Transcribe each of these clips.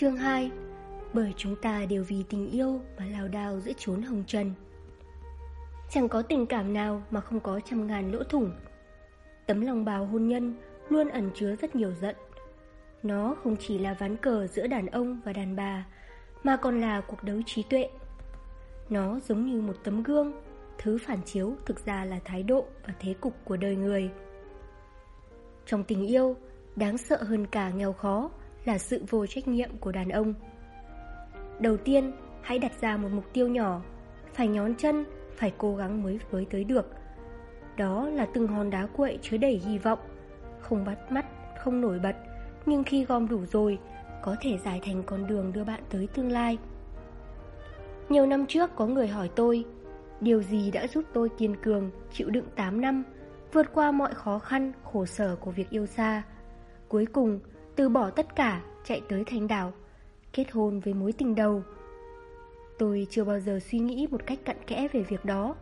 Chương 2 Bởi chúng ta đều vì tình yêu mà lao đao giữa chốn hồng trần. Chẳng có tình cảm nào mà không có trăm ngàn lỗ thủng. Tấm lòng bào hôn nhân luôn ẩn chứa rất nhiều giận. Nó không chỉ là ván cờ giữa đàn ông và đàn bà Mà còn là cuộc đấu trí tuệ. Nó giống như một tấm gương Thứ phản chiếu thực ra là thái độ và thế cục của đời người. Trong tình yêu, đáng sợ hơn cả nghèo khó là sự vô trách nhiệm của đàn ông. Đầu tiên, hãy đặt ra một mục tiêu nhỏ, phải nhón chân, phải cố gắng mới với tới được. Đó là từng hòn đá quậy chứa đầy hy vọng, không bắt mắt, không nổi bật, nhưng khi gom đủ rồi, có thể giải thành con đường đưa bạn tới tương lai. Nhiều năm trước có người hỏi tôi, điều gì đã giúp tôi kiên cường, chịu đựng 8 năm, vượt qua mọi khó khăn, khổ sở của việc yêu xa. Cuối cùng, từ bỏ tất cả, chạy tới thành đảo, kết hôn với mối tình đầu. Tôi chưa bao giờ suy nghĩ một cách cặn kẽ về việc đó.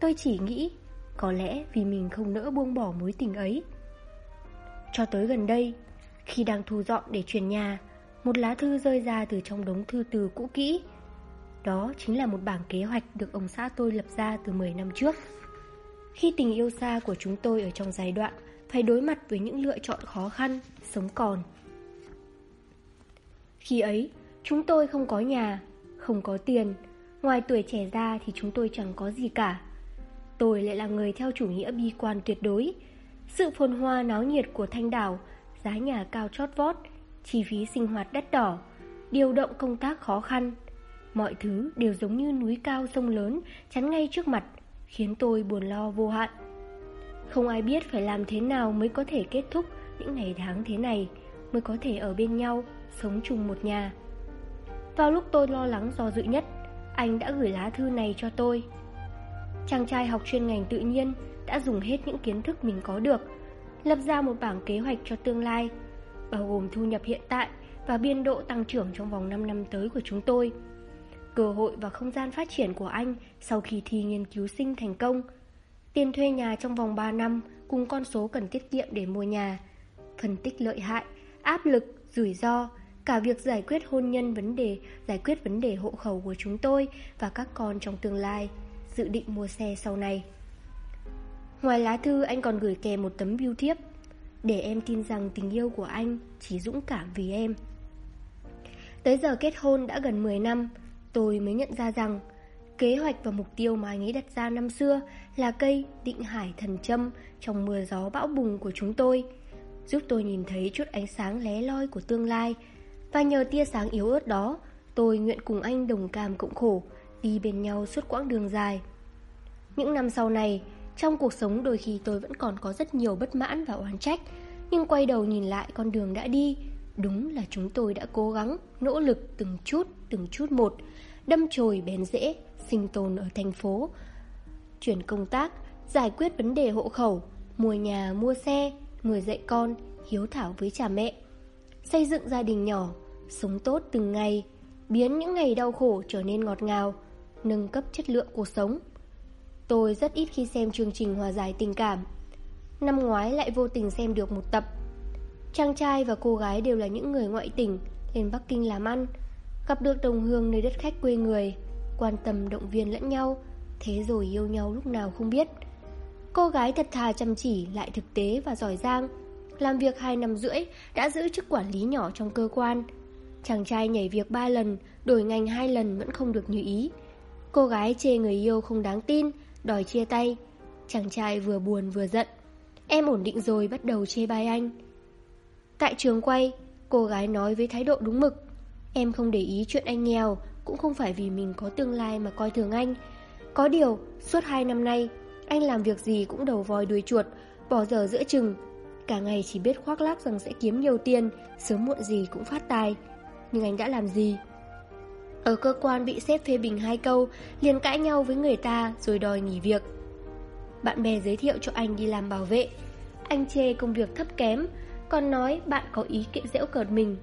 Tôi chỉ nghĩ, có lẽ vì mình không nỡ buông bỏ mối tình ấy. Cho tới gần đây, khi đang thu dọn để chuyển nhà, một lá thư rơi ra từ trong đống thư từ cũ kỹ. Đó chính là một bảng kế hoạch được ông xã tôi lập ra từ 10 năm trước. Khi tình yêu xa của chúng tôi ở trong giai đoạn phải đối mặt với những lựa chọn khó khăn, sống còn. Khi ấy, chúng tôi không có nhà, không có tiền, ngoài tuổi trẻ ra thì chúng tôi chẳng có gì cả. Tôi lại là người theo chủ nghĩa bi quan tuyệt đối. Sự phồn hoa náo nhiệt của thanh đảo, giá nhà cao chót vót, chi phí sinh hoạt đắt đỏ, điều động công tác khó khăn. Mọi thứ đều giống như núi cao sông lớn chắn ngay trước mặt, khiến tôi buồn lo vô hạn. Không ai biết phải làm thế nào mới có thể kết thúc những ngày tháng thế này, mới có thể ở bên nhau, sống chung một nhà. Vào lúc tôi lo lắng do dự nhất, anh đã gửi lá thư này cho tôi. Chàng trai học chuyên ngành tự nhiên đã dùng hết những kiến thức mình có được, lập ra một bảng kế hoạch cho tương lai, bao gồm thu nhập hiện tại và biên độ tăng trưởng trong vòng 5 năm tới của chúng tôi. Cơ hội và không gian phát triển của anh sau khi thi nghiên cứu sinh thành công – tiền thuê nhà trong vòng 3 năm cùng con số cần tiết kiệm để mua nhà, phân tích lợi hại, áp lực, rủi ro, cả việc giải quyết hôn nhân vấn đề, giải quyết vấn đề hộ khẩu của chúng tôi và các con trong tương lai, dự định mua xe sau này. Ngoài lá thư anh còn gửi kèm một tấm bưu thiếp để em tin rằng tình yêu của anh chỉ dũng cảm vì em. Tới giờ kết hôn đã gần 10 năm, tôi mới nhận ra rằng Kế hoạch và mục tiêu mà anh ấy đặt ra năm xưa là cây định hải thần châm trong mưa gió bão bùng của chúng tôi, giúp tôi nhìn thấy chút ánh sáng lé loi của tương lai. Và nhờ tia sáng yếu ớt đó, tôi nguyện cùng anh đồng cảm cộng khổ, đi bên nhau suốt quãng đường dài. Những năm sau này, trong cuộc sống đôi khi tôi vẫn còn có rất nhiều bất mãn và oán trách, nhưng quay đầu nhìn lại con đường đã đi, đúng là chúng tôi đã cố gắng, nỗ lực từng chút, từng chút một, đâm chồi bén rễ, sinh tồn ở thành phố, chuyển công tác, giải quyết vấn đề hộ khẩu, mua nhà, mua xe, nuôi dạy con, hiếu thảo với cha mẹ. Xây dựng gia đình nhỏ, sống tốt từng ngày, biến những ngày đau khổ trở nên ngọt ngào, nâng cấp chất lượng cuộc sống. Tôi rất ít khi xem chương trình hòa giải tình cảm. Năm ngoái lại vô tình xem được một tập. Chàng trai và cô gái đều là những người ngoại tỉnh, lên Bắc Kinh làm ăn, gặp được đồng hương nơi đất khách quê người quan tâm động viên lẫn nhau, thế rồi yêu nhau lúc nào không biết. Cô gái thật thà chăm chỉ lại thực tế và giỏi giang, làm việc 2 năm rưỡi đã giữ chức quản lý nhỏ trong cơ quan. Chàng trai nhảy việc 3 lần, đổi ngành 2 lần vẫn không được như ý. Cô gái chê người yêu không đáng tin, đòi chia tay. Chàng trai vừa buồn vừa giận. Em ổn định rồi bắt đầu chê bai anh. Tại trường quay, cô gái nói với thái độ đúng mực. Em không để ý chuyện anh nghèo, cũng không phải vì mình có tương lai mà coi thường anh. Có điều, suốt hai năm nay, anh làm việc gì cũng đầu voi đuôi chuột, bỏ giờ giữa chừng. Cả ngày chỉ biết khoác lác rằng sẽ kiếm nhiều tiền, sớm muộn gì cũng phát tài. Nhưng anh đã làm gì? Ở cơ quan bị xếp phê bình hai câu, liền cãi nhau với người ta rồi đòi nghỉ việc. Bạn bè giới thiệu cho anh đi làm bảo vệ. Anh chê công việc thấp kém, còn nói bạn có ý kệ dễu cợt mình.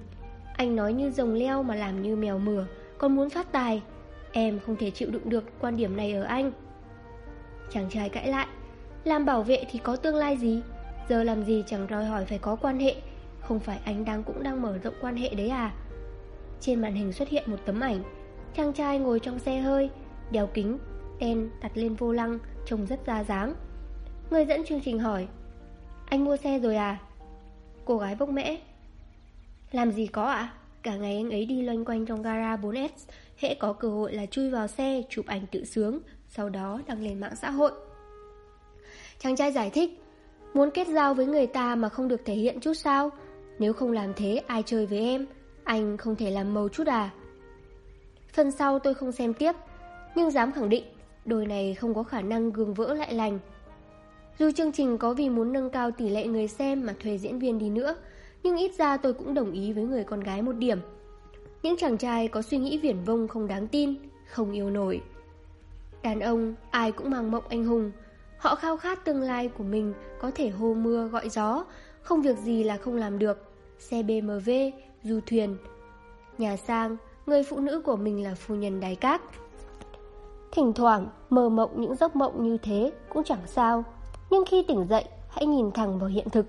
Anh nói như rồng leo mà làm như mèo mửa, còn muốn phát tài Em không thể chịu đựng được quan điểm này ở anh. Chàng trai cãi lại Làm bảo vệ thì có tương lai gì? Giờ làm gì chẳng đòi hỏi phải có quan hệ Không phải anh đang cũng đang mở rộng quan hệ đấy à? Trên màn hình xuất hiện một tấm ảnh Chàng trai ngồi trong xe hơi Đeo kính, đen đặt lên vô lăng Trông rất ra dáng. Người dẫn chương trình hỏi Anh mua xe rồi à? Cô gái bốc mẽ Làm gì có ạ? Cả ngày anh ấy đi loanh quanh trong gara 4S Hễ có cơ hội là chui vào xe, Chụp ảnh tự sướng, Sau đó đăng lên mạng xã hội. Chàng trai giải thích, Muốn kết giao với người ta mà không được thể hiện chút sao? Nếu không làm thế, ai chơi với em? Anh không thể làm màu chút à? Phần sau tôi không xem tiếp, Nhưng dám khẳng định, Đôi này không có khả năng gương vỡ lại lành. Dù chương trình có vì muốn nâng cao tỷ lệ người xem mà thuê diễn viên đi nữa, Nhưng ít ra tôi cũng đồng ý với người con gái một điểm. Những chàng trai có suy nghĩ viển vông không đáng tin Không yêu nổi Đàn ông ai cũng mang mộng anh hùng Họ khao khát tương lai của mình có thể hô mưa gọi gió, không việc gì là không làm được. Xe BMW, du thuyền. Nhà sang, người phụ nữ của mình là phu nhân đáy cát. Thỉnh thoảng, mơ mộng những giấc mộng như thế cũng chẳng sao. Nhưng khi tỉnh dậy, hãy nhìn thẳng vào hiện thực.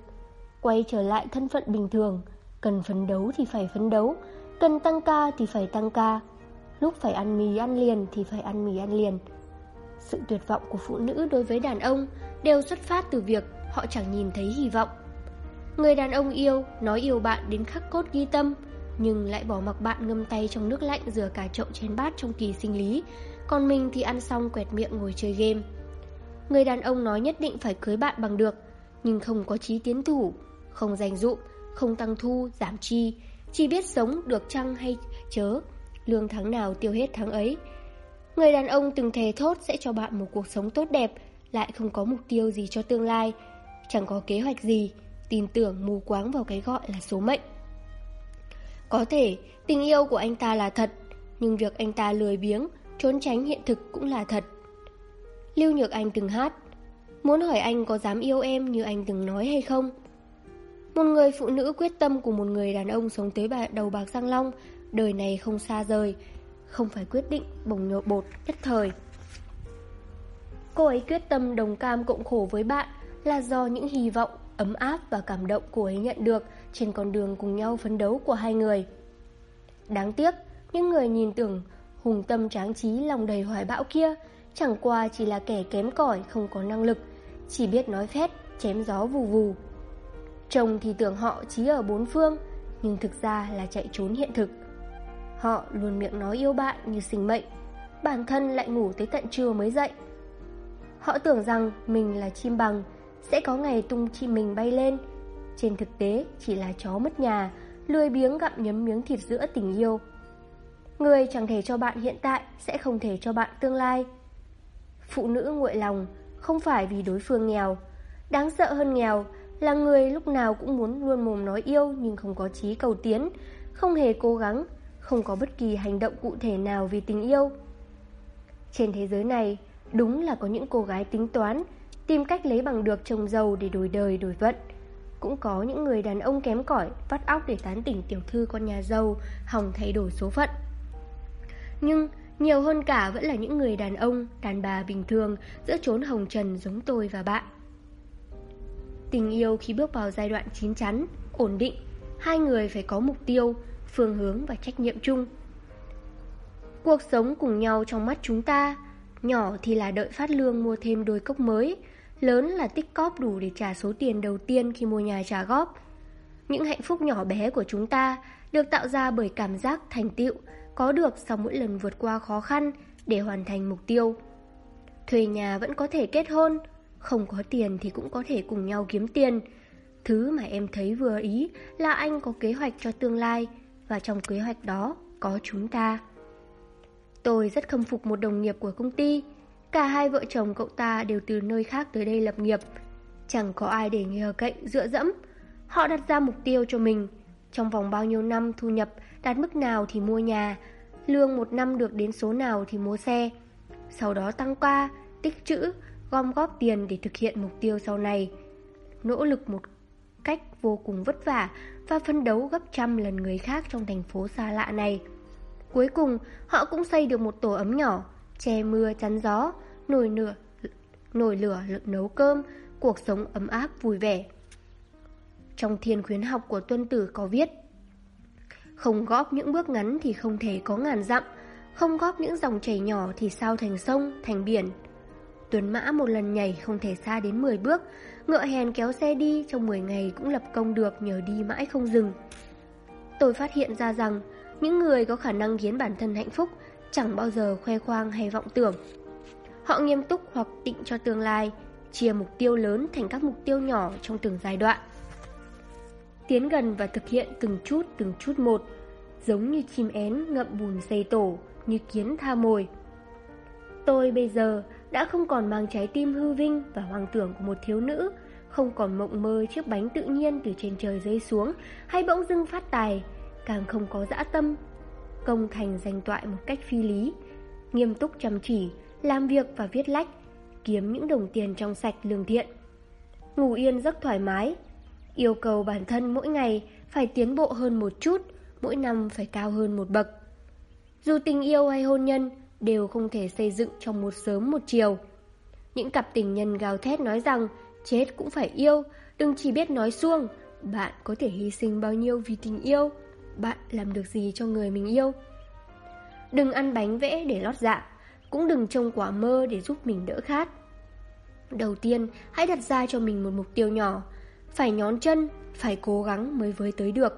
Quay trở lại thân phận bình thường. Cần phấn đấu thì phải phấn đấu. Cần tăng ca thì phải tăng ca. Lúc phải ăn mì ăn liền thì phải ăn mì ăn liền. Sự tuyệt vọng của phụ nữ đối với đàn ông đều xuất phát từ việc họ chẳng nhìn thấy hy vọng. Người đàn ông yêu, nói yêu bạn đến khắc cốt ghi tâm, nhưng lại bỏ mặc bạn ngâm tay trong nước lạnh rửa cả chậu chén bát trong kỳ sinh lý, còn mình thì ăn xong quẹt miệng ngồi chơi game. Người đàn ông nói nhất định phải cưới bạn bằng được, nhưng không có chí tiến thủ, không dành dụm, không tăng thu, giảm chi, chỉ biết sống được chăng hay chớ, lương tháng nào tiêu hết tháng ấy, Người đàn ông từng thề thốt sẽ cho bạn một cuộc sống tốt đẹp, lại không có mục tiêu gì cho tương lai, chẳng có kế hoạch gì, tin tưởng mù quáng vào cái gọi là số mệnh. Có thể tình yêu của anh ta là thật, nhưng việc anh ta lười biếng, trốn tránh hiện thực cũng là thật. Lưu Nhược Anh từng hát, muốn hỏi anh có dám yêu em như anh từng nói hay không? Một người phụ nữ quyết tâm của một người đàn ông sống tới đầu bạc răng long, đời này không xa rời, không phải quyết định bồng nhột bột nhất thời. Cô ấy quyết tâm đồng cam cộng khổ với bạn là do những hy vọng, ấm áp và cảm động cô ấy nhận được trên con đường cùng nhau phấn đấu của hai người. Đáng tiếc, những người nhìn tưởng hùng tâm tráng trí lòng đầy hoài bão kia chẳng qua chỉ là kẻ kém cỏi không có năng lực, chỉ biết nói phét, chém gió vù vù. Chồng thì tưởng họ trí ở bốn phương, nhưng thực ra là chạy trốn hiện thực. Họ luôn miệng nói yêu bạn như sinh mệnh Bản thân lại ngủ tới tận trưa mới dậy. Họ tưởng rằng mình là chim bằng Sẽ có ngày tung chim mình bay lên. Trên thực tế chỉ là chó mất nhà Lười biếng gặm nhấm miếng thịt giữa tình yêu. Người chẳng thể cho bạn hiện tại Sẽ không thể cho bạn tương lai. Phụ nữ nguội lòng Không phải vì đối phương nghèo. Đáng sợ hơn nghèo là người lúc nào cũng muốn luôn mồm nói yêu Nhưng không có chí cầu tiến Không hề cố gắng không có bất kỳ hành động cụ thể nào vì tình yêu. Trên thế giới này, đúng là có những cô gái tính toán, tìm cách lấy bằng được chồng giàu để đổi đời đổi vận. Cũng có những người đàn ông kém cỏi vắt óc để tán tỉnh tiểu thư con nhà giàu, hòng thay đổi số phận. Nhưng nhiều hơn cả vẫn là những người đàn ông, đàn bà bình thường giữa chốn hồng trần giống tôi và bạn. Tình yêu khi bước vào giai đoạn chín chắn, ổn định, hai người phải có mục tiêu, phương hướng và trách nhiệm chung. Cuộc sống cùng nhau trong mắt chúng ta, nhỏ thì là đợi phát lương mua thêm đôi cốc mới, lớn là tích cóp đủ để trả số tiền đầu tiên khi mua nhà trả góp. Những hạnh phúc nhỏ bé của chúng ta được tạo ra bởi cảm giác thành tựu có được sau mỗi lần vượt qua khó khăn để hoàn thành mục tiêu. Thuê nhà vẫn có thể kết hôn, không có tiền thì cũng có thể cùng nhau kiếm tiền. Thứ mà em thấy vừa ý là anh có kế hoạch cho tương lai, và trong kế hoạch đó có chúng ta. Tôi rất khâm phục một đồng nghiệp của công ty. Cả hai vợ chồng cậu ta đều từ nơi khác tới đây lập nghiệp. Chẳng có ai để nhờ cậy, dựa dẫm. Họ đặt ra mục tiêu cho mình. Trong vòng bao nhiêu năm thu nhập đạt mức nào thì mua nhà, lương một năm được đến số nào thì mua xe. Sau đó tăng qua tích trữ, gom góp tiền để thực hiện mục tiêu sau này. Nỗ lực một cách vô cùng vất vả và phân đấu gấp trăm lần người khác trong thành phố xa lạ này. Cuối cùng, họ cũng xây được một tổ ấm nhỏ, che mưa chắn gió, nồi lửa, nồi lửa nấu cơm, cuộc sống ấm áp vui vẻ. Trong thiên khuyến học của tuân tử có viết Không góp những bước ngắn thì không thể có ngàn dặm Không góp những dòng chảy nhỏ thì sao thành sông, thành biển Tuấn Mã một lần nhảy không thể xa đến 10 bước Ngựa hèn kéo xe đi trong 10 ngày cũng lập công được nhờ đi mãi không dừng Tôi phát hiện ra rằng những người có khả năng khiến bản thân hạnh phúc chẳng bao giờ khoe khoang hay vọng tưởng. Họ nghiêm túc hoặc định cho tương lai, chia mục tiêu lớn thành các mục tiêu nhỏ trong từng giai đoạn. Tiến gần và thực hiện từng chút từng chút một, giống như chim én ngậm bùn xây tổ, như kiến tha mồi. Tôi bây giờ đã không còn mang trái tim hư vinh và hoang tưởng của một thiếu nữ, không còn mộng mơ chiếc bánh tự nhiên từ trên trời rơi xuống hay bỗng dưng phát tài, càng không có dã tâm, công thành danh toại một cách phi lý, nghiêm túc chăm chỉ, làm việc và viết lách, kiếm những đồng tiền trong sạch lương thiện. Ngủ yên rất thoải mái, yêu cầu bản thân mỗi ngày phải tiến bộ hơn một chút, mỗi năm phải cao hơn một bậc. Dù tình yêu hay hôn nhân đều không thể xây dựng trong một sớm một chiều. Những cặp tình nhân gào thét nói rằng chết cũng phải yêu, đừng chỉ biết nói xuông, bạn có thể hy sinh bao nhiêu vì tình yêu, bạn làm được gì cho người mình yêu. Đừng ăn bánh vẽ để lót dạ, cũng đừng trông quả mơ để giúp mình đỡ khát. Đầu tiên, hãy đặt ra cho mình một mục tiêu nhỏ, phải nhón chân, phải cố gắng mới với tới được.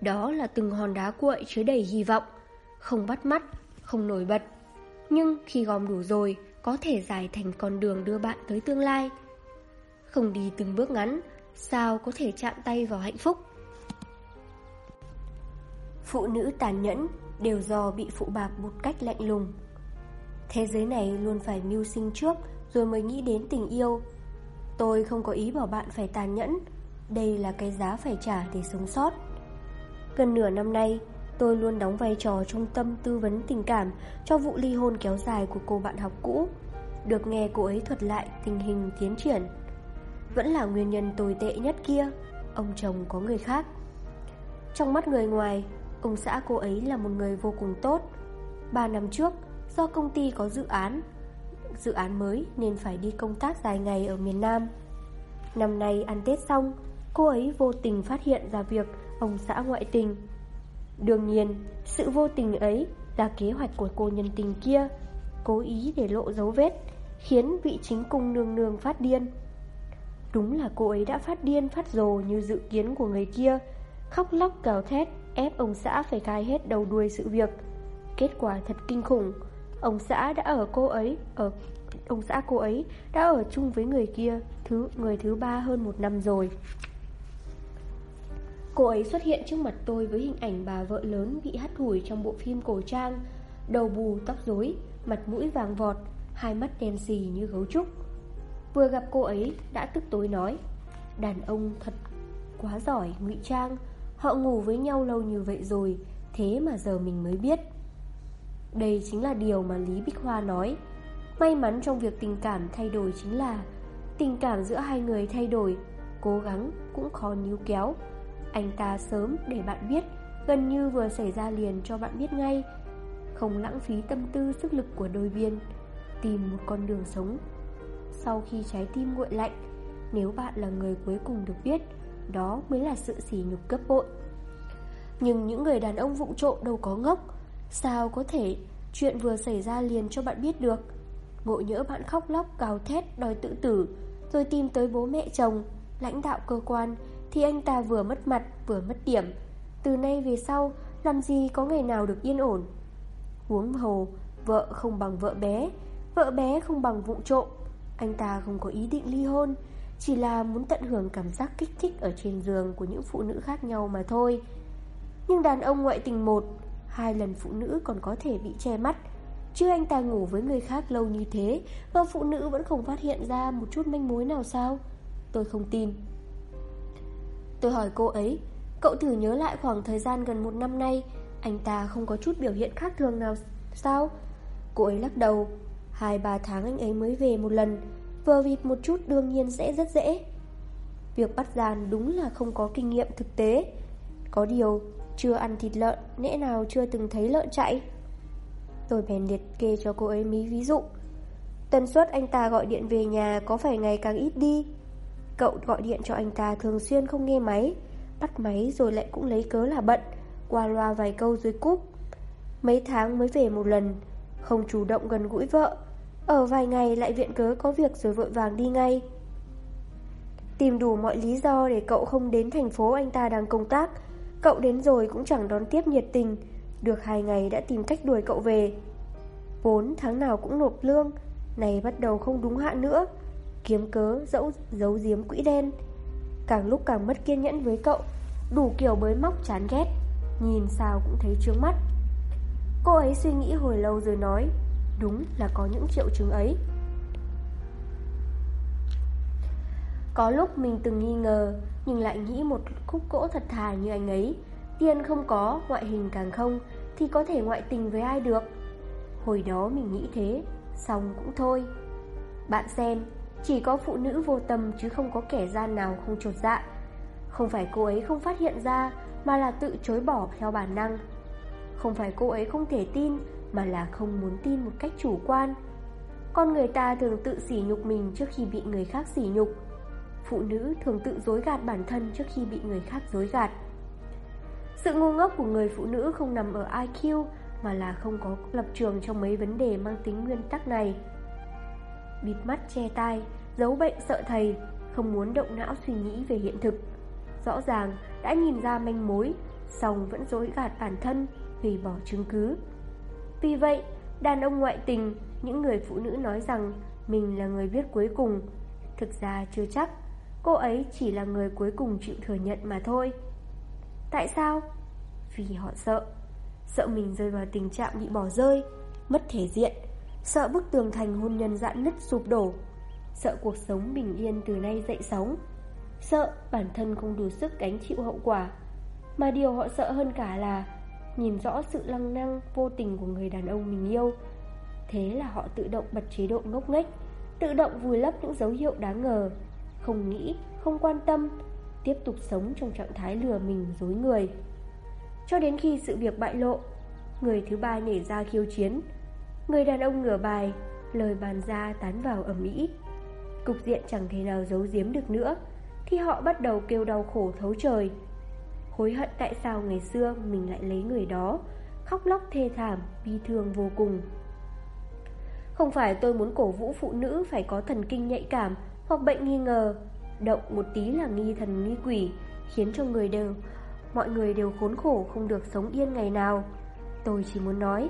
Đó là từng hòn đá cuội chứa đầy hy vọng, không bắt mắt, không nổi bật. Nhưng khi gom đủ rồi, có thể dài thành con đường đưa bạn tới tương lai. Không đi từng bước ngắn, sao có thể chạm tay vào hạnh phúc? Phụ nữ tàn nhẫn đều do bị phụ bạc một cách lạnh lùng. Thế giới này luôn phải mưu sinh trước rồi mới nghĩ đến tình yêu. Tôi không có ý bảo bạn phải tàn nhẫn, đây là cái giá phải trả để sống sót. Gần nửa năm nay, tôi luôn đóng vai trò trung tâm tư vấn tình cảm cho vụ ly hôn kéo dài của cô bạn học cũ. Được nghe cô ấy thuật lại tình hình tiến triển. Vẫn là nguyên nhân tồi tệ nhất kia, ông chồng có người khác. Trong mắt người ngoài, Ông xã cô ấy là một người vô cùng tốt Ba năm trước Do công ty có dự án Dự án mới nên phải đi công tác dài ngày ở miền Nam Năm nay ăn Tết xong Cô ấy vô tình phát hiện ra việc Ông xã ngoại tình Đương nhiên Sự vô tình ấy là kế hoạch của cô nhân tình kia Cố ý để lộ dấu vết Khiến vị chính cung nương nương phát điên Đúng là cô ấy đã phát điên phát rồ như dự kiến của người kia Khóc lóc gào thét ép ông xã phải khai hết đầu đuôi sự việc. Kết quả thật kinh khủng, ông xã đã ở cô ấy, ở ông xã cô ấy đã ở chung với người kia, thứ người thứ ba hơn một năm rồi. Cô ấy xuất hiện trước mặt tôi với hình ảnh bà vợ lớn bị hắt hủi trong bộ phim cổ trang, đầu bù tóc rối, mặt mũi vàng vọt, hai mắt đen xì như gấu trúc. Vừa gặp cô ấy đã tức tối nói, đàn ông thật quá giỏi ngụy trang, Họ ngủ với nhau lâu như vậy rồi Thế mà giờ mình mới biết. Đây chính là điều mà Lý Bích Hoa nói. May mắn trong việc tình cảm thay đổi chính là Tình cảm giữa hai người thay đổi Cố gắng cũng khó níu kéo. Anh ta sớm để bạn biết, Gần như vừa xảy ra liền cho bạn biết ngay. Không lãng phí tâm tư, sức lực của đôi bên Tìm một con đường sống. Sau khi trái tim nguội lạnh, Nếu bạn là người cuối cùng được biết, đó mới là sự sỉ nhục cấp bội. Nhưng những người đàn ông vụng trộm đâu có ngốc. Sao có thể chuyện vừa xảy ra liền cho bạn biết được? Ngộ nhỡ bạn khóc lóc cào thét, đòi tự tử, Rồi tìm tới bố mẹ chồng, Lãnh đạo cơ quan thì anh ta vừa mất mặt, vừa mất điểm. Từ nay về sau, Làm gì có ngày nào được yên ổn. Huống hồ, Vợ không bằng vợ bé Vợ bé không bằng vụ trộm. Anh ta không có ý định ly hôn, chỉ là muốn tận hưởng cảm giác kích thích Ở trên giường của những phụ nữ khác nhau mà thôi. Nhưng đàn ông ngoại tình một, Hai lần phụ nữ còn có thể bị che mắt. Chứ anh ta ngủ với người khác lâu như thế, Mà phụ nữ vẫn không phát hiện ra Một chút manh mối nào sao? Tôi không tin. Tôi hỏi cô ấy, Cậu thử nhớ lại khoảng thời gian gần một năm nay, Anh ta không có chút biểu hiện khác thường nào Sao? Cô ấy lắc đầu, Hai ba tháng anh ấy mới về một lần Vờ vịt một chút đương nhiên sẽ rất dễ. Việc bắt gian đúng là không có kinh nghiệm thực tế. Có điều, Chưa ăn thịt lợn, Nẽ nào chưa từng thấy lợn chạy? Tôi bèn liệt kê cho cô ấy mấy ví dụ. Tần suất anh ta gọi điện về nhà Có phải ngày càng ít đi Cậu gọi điện cho anh ta thường xuyên không nghe máy. Bắt máy rồi lại cũng lấy cớ là bận, Qua loa vài câu dưới cúp. Mấy tháng mới về một lần, Không chủ động gần gũi vợ. Ở vài ngày lại viện cớ có việc rồi vội vàng đi ngay. Tìm đủ mọi lý do để cậu không đến thành phố anh ta đang công tác. Cậu đến rồi cũng chẳng đón tiếp nhiệt tình. Được hai ngày đã tìm cách đuổi cậu về. Vốn tháng nào cũng nộp lương Này bắt đầu không đúng hạn nữa. Kiếm cớ dẫu giấu giếm quỹ đen. Càng lúc càng mất kiên nhẫn với cậu Đủ kiểu bới móc chán ghét Nhìn sao cũng thấy trướng mắt. Cô ấy suy nghĩ hồi lâu rồi nói Đúng là có những triệu chứng ấy. Có lúc mình từng nghi ngờ Nhưng lại nghĩ một khúc gỗ thật thà như anh ấy. Tiền không có, ngoại hình càng không Thì có thể ngoại tình với ai được? Hồi đó mình nghĩ thế Xong cũng thôi. Bạn xem chỉ có phụ nữ vô tâm chứ không có kẻ gian nào không trột dạ. Không phải cô ấy không phát hiện ra, Mà là tự chối bỏ theo bản năng. Không phải cô ấy không thể tin, Mà là không muốn tin một cách chủ quan. Con người ta thường tự sỉ nhục mình trước khi bị người khác sỉ nhục. Phụ nữ thường tự dối gạt bản thân trước khi bị người khác dối gạt. Sự ngu ngốc của người phụ nữ không nằm ở IQ Mà là không có lập trường trong mấy vấn đề mang tính nguyên tắc này. Bịt mắt che tai, giấu bệnh sợ thầy Không muốn động não suy nghĩ về hiện thực. Rõ ràng đã nhìn ra manh mối song vẫn dối gạt bản thân Vì bỏ chứng cứ. Vì vậy, đàn ông ngoại tình Những người phụ nữ nói rằng Mình là người biết cuối cùng Thực ra chưa chắc Cô ấy chỉ là người cuối cùng chịu thừa nhận mà thôi. Tại sao? Vì họ sợ. Sợ mình rơi vào tình trạng bị bỏ rơi Mất thể diện Sợ bức tường thành hôn nhân dạn nứt sụp đổ Sợ cuộc sống bình yên từ nay dậy sóng Sợ bản thân không đủ sức gánh chịu hậu quả Mà điều họ sợ hơn cả là Nhìn rõ sự lăng năng vô tình của người đàn ông mình yêu Thế là họ tự động bật chế độ ngốc nghếch Tự động vùi lấp những dấu hiệu đáng ngờ không nghĩ, không quan tâm, tiếp tục sống trong trạng thái lừa mình dối người. Cho đến khi sự việc bại lộ, người thứ ba nhảy ra khiêu chiến. Người đàn ông ngửa bài, lời bàn ra tán vào ầm ĩ. Cục diện chẳng thể nào giấu giếm được nữa, thì họ bắt đầu kêu đau khổ thấu trời. Hối hận tại sao ngày xưa mình lại lấy người đó, khóc lóc thê thảm, bi thương vô cùng. Không phải tôi muốn cổ vũ phụ nữ phải có thần kinh nhạy cảm hoặc bệnh nghi ngờ, động một tí là nghi thần nghi quỷ, khiến cho người đều mọi người đều khốn khổ không được sống yên ngày nào. Tôi chỉ muốn nói,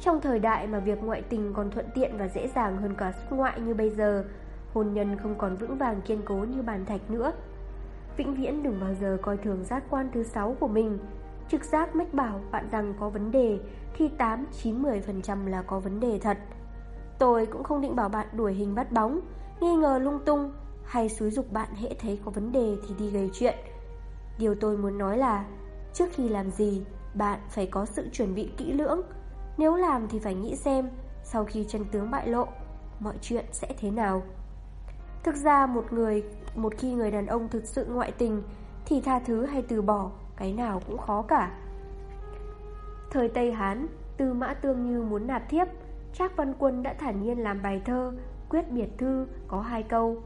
trong thời đại mà việc ngoại tình còn thuận tiện và dễ dàng hơn cả xuất ngoại như bây giờ, hôn nhân không còn vững vàng kiên cố như bàn thạch nữa. Vĩnh viễn đừng bao giờ coi thường giác quan thứ sáu của mình. Trực giác mách bảo bạn rằng có vấn đề thì 8, 9, 10% là có vấn đề thật. Tôi cũng không định bảo bạn đuổi hình bắt bóng, nghi ngờ lung tung hay xúi dục bạn hễ thấy có vấn đề thì đi gây chuyện. Điều tôi muốn nói là trước khi làm gì, bạn phải có sự chuẩn bị kỹ lưỡng. Nếu làm thì phải nghĩ xem sau khi chân tướng bại lộ, mọi chuyện sẽ thế nào. Thực ra một người một khi người đàn ông thực sự ngoại tình thì tha thứ hay từ bỏ, cái nào cũng khó cả. Thời Tây Hán, Tư Mã Tương Như muốn nạp thiếp, Trác Văn Quân đã thản nhiên làm bài thơ Quyết biệt thư có hai câu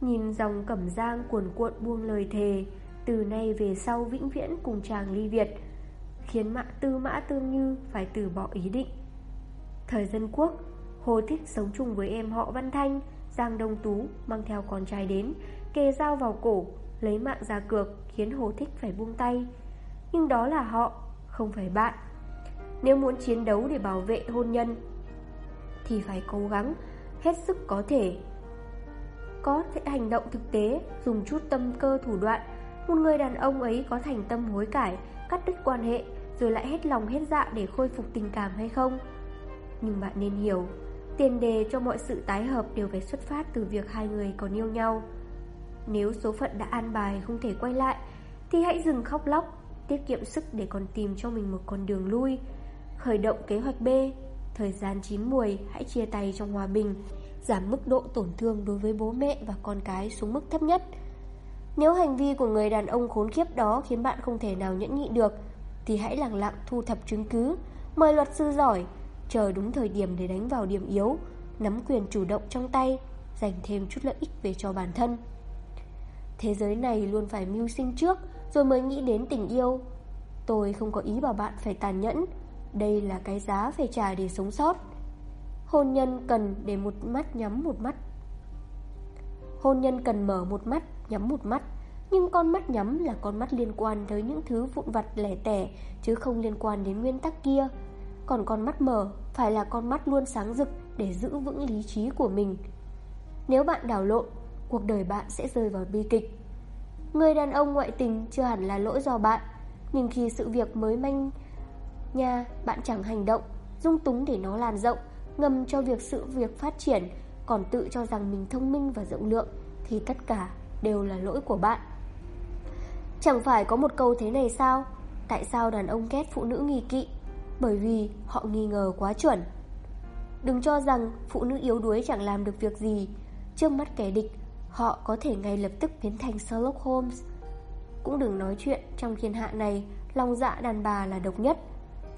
Nhìn dòng cẩm giang cuồn cuộn buông lời thề Từ nay về sau vĩnh viễn cùng chàng ly Việt Khiến mã tư mã tương như phải từ bỏ ý định. Thời dân quốc, Hồ thích sống chung với em họ Văn Thanh, Giang Đông Tú mang theo con trai đến, Kề dao vào cổ, Lấy mạng ra cược Khiến Hồ thích phải buông tay. Nhưng đó là họ, Không phải bạn. Nếu muốn chiến đấu để bảo vệ hôn nhân, Thì phải cố gắng hết sức có thể. Có thể hành động thực tế, Dùng chút tâm cơ thủ đoạn, Một người đàn ông ấy có thành tâm hối cải, Cắt đứt quan hệ rồi lại hết lòng hết dạ để khôi phục tình cảm hay không? Nhưng bạn nên hiểu, Tiền đề cho mọi sự tái hợp Đều phải xuất phát từ việc hai người còn yêu nhau. Nếu số phận đã an bài Không thể quay lại, Thì hãy dừng khóc lóc, Tiết kiệm sức để còn tìm cho mình một con đường lui. Khởi động kế hoạch B, Thời gian chín mùi hãy chia tay trong hòa bình, Giảm mức độ tổn thương đối với bố mẹ và con cái xuống mức thấp nhất. Nếu hành vi của người đàn ông khốn kiếp đó khiến bạn không thể nào nhẫn nhị được thì hãy lặng lặng thu thập chứng cứ Mời luật sư giỏi Chờ đúng thời điểm để đánh vào điểm yếu Nắm quyền chủ động trong tay Dành thêm chút lợi ích về cho bản thân. Thế giới này luôn phải mưu sinh trước Rồi mới nghĩ đến tình yêu. Tôi không có ý bảo bạn phải tàn nhẫn Đây là cái giá phải trả để sống sót. Hôn nhân cần để một mắt nhắm một mắt. Hôn nhân cần mở một mắt, nhắm một mắt. Nhưng con mắt nhắm là con mắt liên quan tới những thứ vụn vặt lẻ tẻ Chứ không liên quan đến nguyên tắc kia. Còn con mắt mở phải là con mắt luôn sáng rực để giữ vững lý trí của mình. Nếu bạn đảo lộn, cuộc đời bạn sẽ rơi vào bi kịch. Người đàn ông ngoại tình chưa hẳn là lỗi do bạn Nhưng khi sự việc mới manh nha, bạn chẳng hành động Dung túng để nó lan rộng Ngầm cho việc sự việc phát triển Còn tự cho rằng mình thông minh và rộng lượng Thì tất cả đều là lỗi của bạn. Chẳng phải có một câu thế này sao? Tại sao đàn ông ghét phụ nữ nghi kỵ? Bởi vì họ nghi ngờ quá chuẩn. Đừng cho rằng phụ nữ yếu đuối chẳng làm được việc gì. Trước mắt kẻ địch, Họ có thể ngay lập tức biến thành Sherlock Holmes. Cũng đừng nói chuyện trong thiên hạ này, Lòng dạ đàn bà là độc nhất.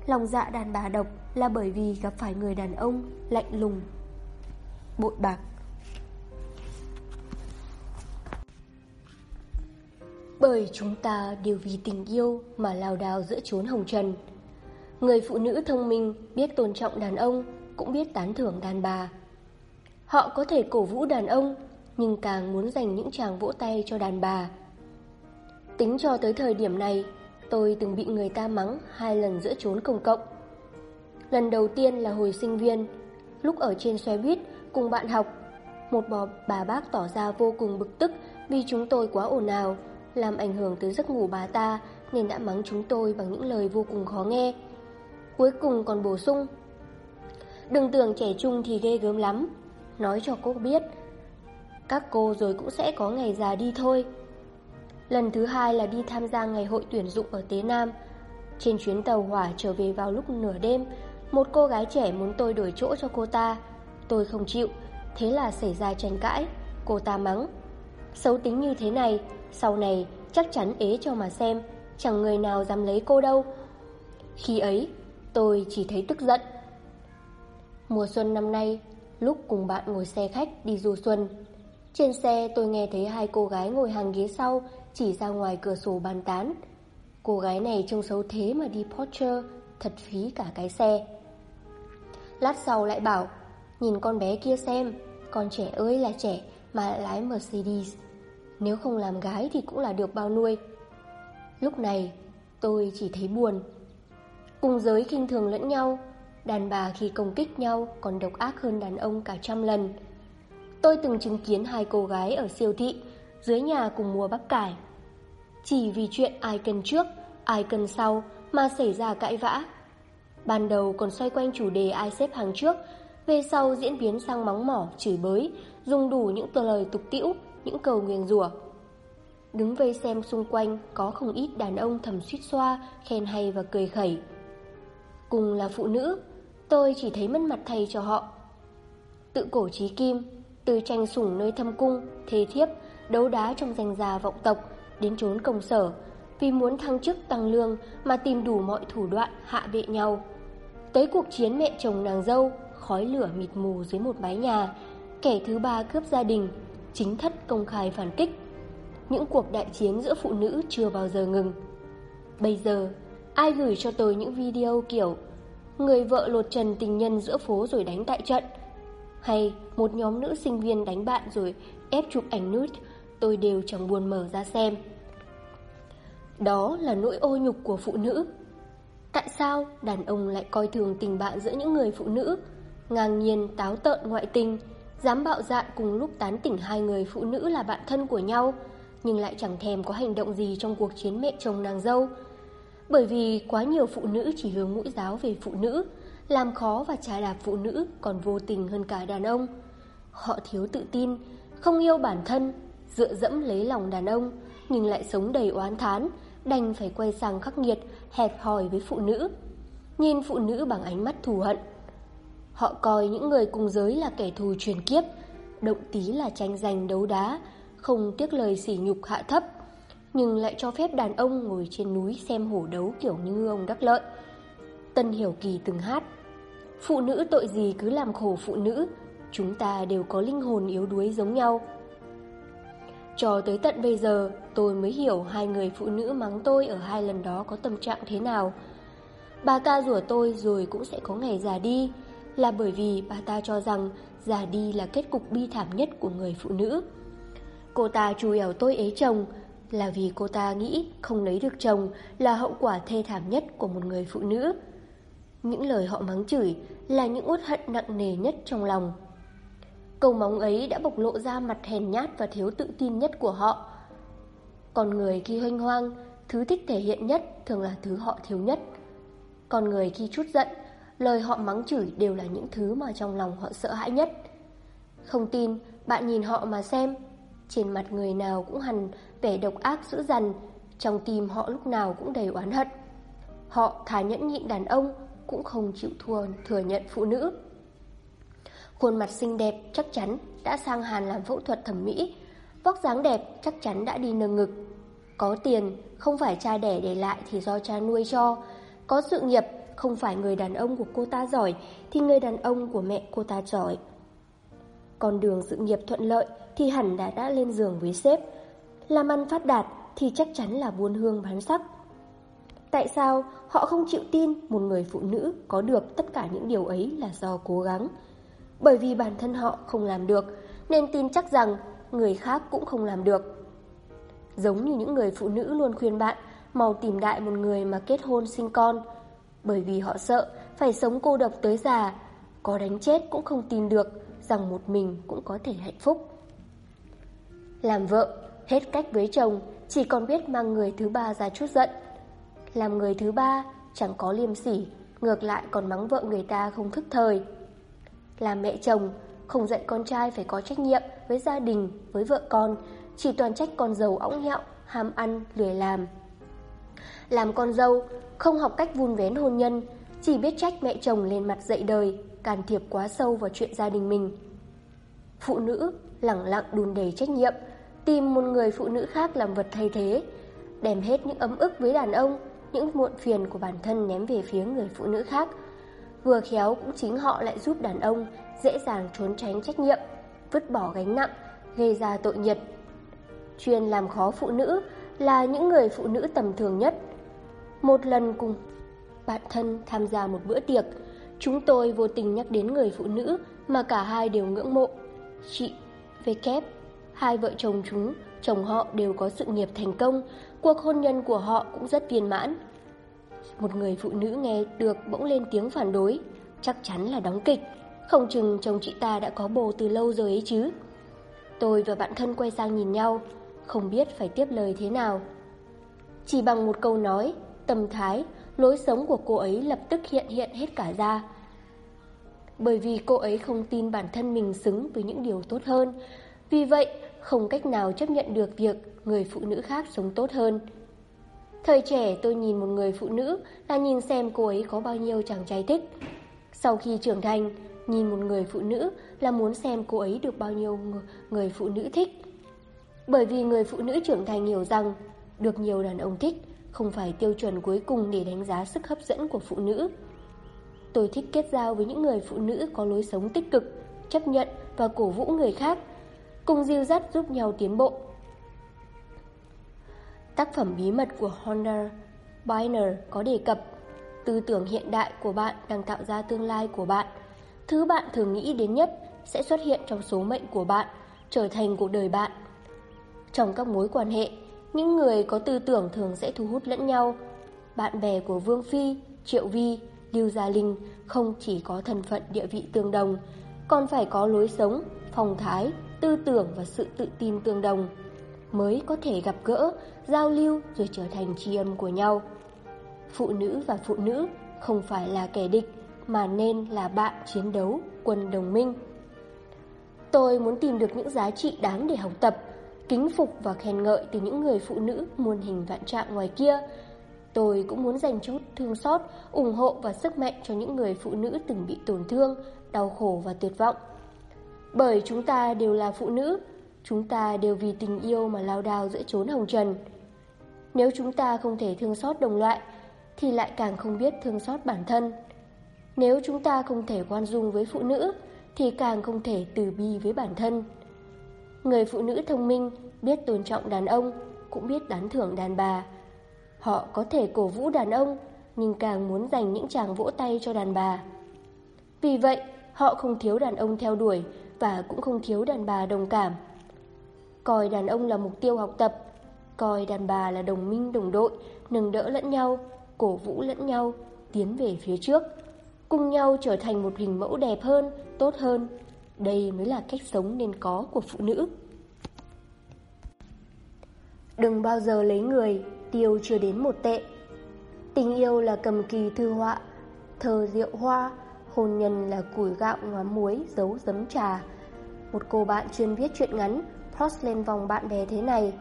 Lòng dạ đàn bà độc là bởi vì gặp phải người đàn ông lạnh lùng. Bội bạc. Bởi chúng ta đều vì tình yêu mà lao đao giữa chốn hồng trần. Người phụ nữ thông minh biết tôn trọng đàn ông, Cũng biết tán thưởng đàn bà. Họ có thể cổ vũ đàn ông, Nhưng càng muốn dành những chàng vỗ tay cho đàn bà. Tính cho tới thời điểm này, Tôi từng bị người ta mắng hai lần giữa chốn công cộng. Lần đầu tiên là hồi sinh viên, Lúc ở trên xe buýt cùng bạn học, Một bò bà bác tỏ ra vô cùng bực tức Vì chúng tôi quá ồn ào làm ảnh hưởng tới giấc ngủ bà ta Nên đã mắng chúng tôi bằng những lời vô cùng khó nghe. Cuối cùng còn bổ sung, Đừng tưởng trẻ trung thì ghê gớm lắm. Nói cho cô biết, Các cô rồi cũng sẽ có ngày già đi thôi. Lần thứ hai là đi tham gia ngày hội tuyển dụng ở Tế Nam. Trên chuyến tàu hỏa trở về vào lúc nửa đêm, Một cô gái trẻ muốn tôi đổi chỗ cho cô ta. Tôi không chịu, Thế là xảy ra tranh cãi. Cô ta mắng, Xấu tính như thế này sau này, chắc chắn ế cho mà xem, Chẳng người nào dám lấy cô đâu. Khi ấy, tôi chỉ thấy tức giận. Mùa xuân năm nay, Lúc cùng bạn ngồi xe khách đi du xuân, Trên xe tôi nghe thấy hai cô gái ngồi hàng ghế sau Chỉ ra ngoài cửa sổ bàn tán. Cô gái này trông xấu thế mà đi Porsche, Thật phí cả cái xe. Lát sau lại bảo, Nhìn con bé kia xem, Con trẻ ơi là trẻ mà lại lái Mercedes. Nếu không làm gái thì cũng là được bao nuôi. Lúc này tôi chỉ thấy buồn. Cùng giới khinh thường lẫn nhau Đàn bà khi công kích nhau còn độc ác hơn đàn ông cả trăm lần. Tôi từng chứng kiến hai cô gái ở siêu thị Dưới nhà cùng mua bắp cải. Chỉ vì chuyện ai cần trước, ai cần sau Mà xảy ra cãi vã. Ban đầu còn xoay quanh chủ đề ai xếp hàng trước Về sau diễn biến sang mắng mỏ, chửi bới Dùng đủ những tờ lời tục tĩu, những câu nguyền rủa. Đứng vây xem xung quanh Có không ít đàn ông thầm suýt xoa Khen hay và cười khẩy. Cùng là phụ nữ Tôi chỉ thấy mất mặt thầy cho họ. Tự cổ trí kim Từ tranh sủng nơi thâm cung Thế thiếp, đấu đá trong danh gia vọng tộc Đến trốn công sở Vì muốn thăng chức tăng lương Mà tìm đủ mọi thủ đoạn hạ bệ nhau. Tới cuộc chiến mẹ chồng nàng dâu Khói lửa mịt mù dưới một mái nhà Kẻ thứ ba cướp gia đình Chính thất công khai phản kích. Những cuộc đại chiến giữa phụ nữ chưa bao giờ ngừng. Bây giờ, Ai gửi cho tôi những video kiểu Người vợ lột trần tình nhân giữa phố rồi đánh tại trận? Hay một nhóm nữ sinh viên đánh bạn rồi ép chụp ảnh nút Tôi đều chẳng buồn mở ra xem. Đó là nỗi ô nhục của phụ nữ. Tại sao đàn ông lại coi thường tình bạn giữa những người phụ nữ? Ngang nhiên táo tợn ngoại tình Dám bạo dạn cùng lúc tán tỉnh hai người phụ nữ là bạn thân của nhau Nhưng lại chẳng thèm có hành động gì trong cuộc chiến mẹ chồng nàng dâu bởi vì quá nhiều phụ nữ chỉ hướng mũi giáo về phụ nữ, làm khó và trà đạp phụ nữ còn vô tình hơn cả đàn ông. Họ thiếu tự tin, không yêu bản thân, dựa dẫm lấy lòng đàn ông, nhưng lại sống đầy oán thán, đành phải quay sang khắc nghiệt, hẹp hòi với phụ nữ. Nhìn phụ nữ bằng ánh mắt thù hận. Họ coi những người cùng giới là kẻ thù truyền kiếp, động tí là tranh giành đấu đá, không tiếc lời sỉ nhục hạ thấp, nhưng lại cho phép đàn ông ngồi trên núi xem hổ đấu kiểu như ông đắc lợi. Tân Hiểu Kỳ từng hát, phụ nữ tội gì cứ làm khổ phụ nữ, chúng ta đều có linh hồn yếu đuối giống nhau. Cho tới tận bây giờ, tôi mới hiểu hai người phụ nữ mắng tôi ở hai lần đó có tâm trạng thế nào. Bà ta rủa tôi rồi cũng sẽ có ngày già đi, là bởi vì bà ta cho rằng già đi là kết cục bi thảm nhất của người phụ nữ. Cô ta chủ ẻo tôi ế chồng là vì cô ta nghĩ không lấy được chồng là hậu quả thê thảm nhất của một người phụ nữ. Những lời họ mắng chửi là những uất hận nặng nề nhất trong lòng. Câu móng ấy đã bộc lộ ra mặt hèn nhát và thiếu tự tin nhất của họ. Còn người khi hoanh hoang, thứ thích thể hiện nhất thường là thứ họ thiếu nhất. Còn người khi chút giận, lời họ mắng chửi đều là những thứ mà trong lòng họ sợ hãi nhất. Không tin, bạn nhìn họ mà xem. Trên mặt người nào cũng hằn vẻ độc ác dữ dằn, trong tim họ lúc nào cũng đầy oán hận. Họ thà nhẫn nhịn đàn ông cũng không chịu thua thừa nhận phụ nữ. Khuôn mặt xinh đẹp chắc chắn đã sang Hàn làm phẫu thuật thẩm mỹ, vóc dáng đẹp chắc chắn đã đi nâng ngực. Có tiền không phải cha đẻ để lại thì do cha nuôi cho, có sự nghiệp không phải người đàn ông của cô ta giỏi thì người đàn ông của mẹ cô ta giỏi. Con đường sự nghiệp thuận lợi thì hẳn đã đã lên giường với sếp. Làm ăn phát đạt thì chắc chắn là buôn hương bán sắc. Tại sao họ không chịu tin một người phụ nữ có được tất cả những điều ấy là do cố gắng? Bởi vì bản thân họ không làm được, nên tin chắc rằng người khác cũng không làm được. Giống như những người phụ nữ luôn khuyên bạn mau tìm đại một người mà kết hôn sinh con, bởi vì họ sợ phải sống cô độc tới già, có đánh chết cũng không tin được rằng một mình cũng có thể hạnh phúc. Làm vợ, hết cách với chồng, chỉ còn biết mang người thứ ba ra chút giận. Làm người thứ ba, chẳng có liêm sỉ, ngược lại còn mắng vợ người ta không thức thời. Làm mẹ chồng, không dạy con trai phải có trách nhiệm với gia đình, với vợ con, chỉ toàn trách con dâu õng nhẹo, ham ăn, lười làm. Làm con dâu, không học cách vun vén hôn nhân, chỉ biết trách mẹ chồng lên mặt dậy đời, can thiệp quá sâu vào chuyện gia đình mình. Phụ nữ lẳng lặng đùn đầy trách nhiệm, tìm một người phụ nữ khác làm vật thay thế, đem hết những ấm ức với đàn ông, những muộn phiền của bản thân ném về phía người phụ nữ khác. Vừa khéo cũng chính họ lại giúp đàn ông dễ dàng trốn tránh trách nhiệm, vứt bỏ gánh nặng, gây ra tội nhiệt. Chuyên làm khó phụ nữ là những người phụ nữ tầm thường nhất. Một lần cùng bạn thân tham gia một bữa tiệc, chúng tôi vô tình nhắc đến người phụ nữ mà cả hai đều ngưỡng mộ. Chị V kép, hai vợ chồng chúng, chồng họ đều có sự nghiệp thành công, cuộc hôn nhân của họ cũng rất viên mãn. Một người phụ nữ nghe được bỗng lên tiếng phản đối, chắc chắn là đóng kịch, không chừng chồng chị ta đã có bồ từ lâu rồi ấy chứ. Tôi và bạn thân quay sang nhìn nhau, không biết phải tiếp lời thế nào. Chỉ bằng một câu nói, tâm thái, lối sống của cô ấy lập tức hiện hiện hết cả ra. Bởi vì cô ấy không tin bản thân mình xứng với những điều tốt hơn, vì vậy không cách nào chấp nhận được việc người phụ nữ khác sống tốt hơn. Thời trẻ tôi nhìn một người phụ nữ là nhìn xem cô ấy có bao nhiêu chàng trai thích. Sau khi trưởng thành, nhìn một người phụ nữ là muốn xem cô ấy được bao nhiêu người phụ nữ thích. Bởi vì người phụ nữ trưởng thành hiểu rằng được nhiều đàn ông thích không phải tiêu chuẩn cuối cùng để đánh giá sức hấp dẫn của phụ nữ. Tôi thích kết giao với những người phụ nữ có lối sống tích cực, chấp nhận và cổ vũ người khác, cùng dìu dắt giúp nhau tiến bộ. Tác phẩm bí mật của Honda Biner có đề cập Tư tưởng hiện đại của bạn đang tạo ra tương lai của bạn. Thứ bạn thường nghĩ đến nhất sẽ xuất hiện trong số mệnh của bạn, trở thành cuộc đời bạn. Trong các mối quan hệ, những người có tư tưởng thường sẽ thu hút lẫn nhau. Bạn bè của Vương Phi, Triệu Vi, Lưu Gia Linh không chỉ có thân phận địa vị tương đồng, còn phải có lối sống, phong thái, tư tưởng và sự tự tin tương đồng mới có thể gặp gỡ, giao lưu rồi trở thành tri âm của nhau. Phụ nữ và phụ nữ không phải là kẻ địch mà nên là bạn chiến đấu, quân đồng minh. Tôi muốn tìm được những giá trị đáng để học tập, kính phục và khen ngợi từ những người phụ nữ muôn hình vạn trạng ngoài kia. Tôi cũng muốn dành chút thương xót, ủng hộ và sức mạnh cho những người phụ nữ từng bị tổn thương, đau khổ và tuyệt vọng. Bởi chúng ta đều là phụ nữ, Chúng ta đều vì tình yêu mà lao đao giữa chốn hồng trần. Nếu chúng ta không thể thương xót đồng loại, thì lại càng không biết thương xót bản thân. Nếu chúng ta không thể quan dung với phụ nữ, thì càng không thể từ bi với bản thân. Người phụ nữ thông minh, biết tôn trọng đàn ông, cũng biết tán thưởng đàn bà. Họ có thể cổ vũ đàn ông, nhưng càng muốn dành những chàng vỗ tay cho đàn bà. Vì vậy, họ không thiếu đàn ông theo đuổi và cũng không thiếu đàn bà đồng cảm. Coi đàn ông là mục tiêu học tập, coi đàn bà là đồng minh đồng đội, nâng đỡ lẫn nhau, cổ vũ lẫn nhau, tiến về phía trước, cùng nhau trở thành một hình mẫu đẹp hơn, tốt hơn. Đây mới là cách sống nên có của phụ nữ. Đừng bao giờ lấy người, tiêu chưa đến một tệ. Tình yêu là cầm kỳ thư họa, thờ rượu hoa, hôn nhân là củi gạo ngóa muối, giấu giấm trà. Một cô bạn chuyên viết chuyện ngắn, post lên vòng bạn bè thế này.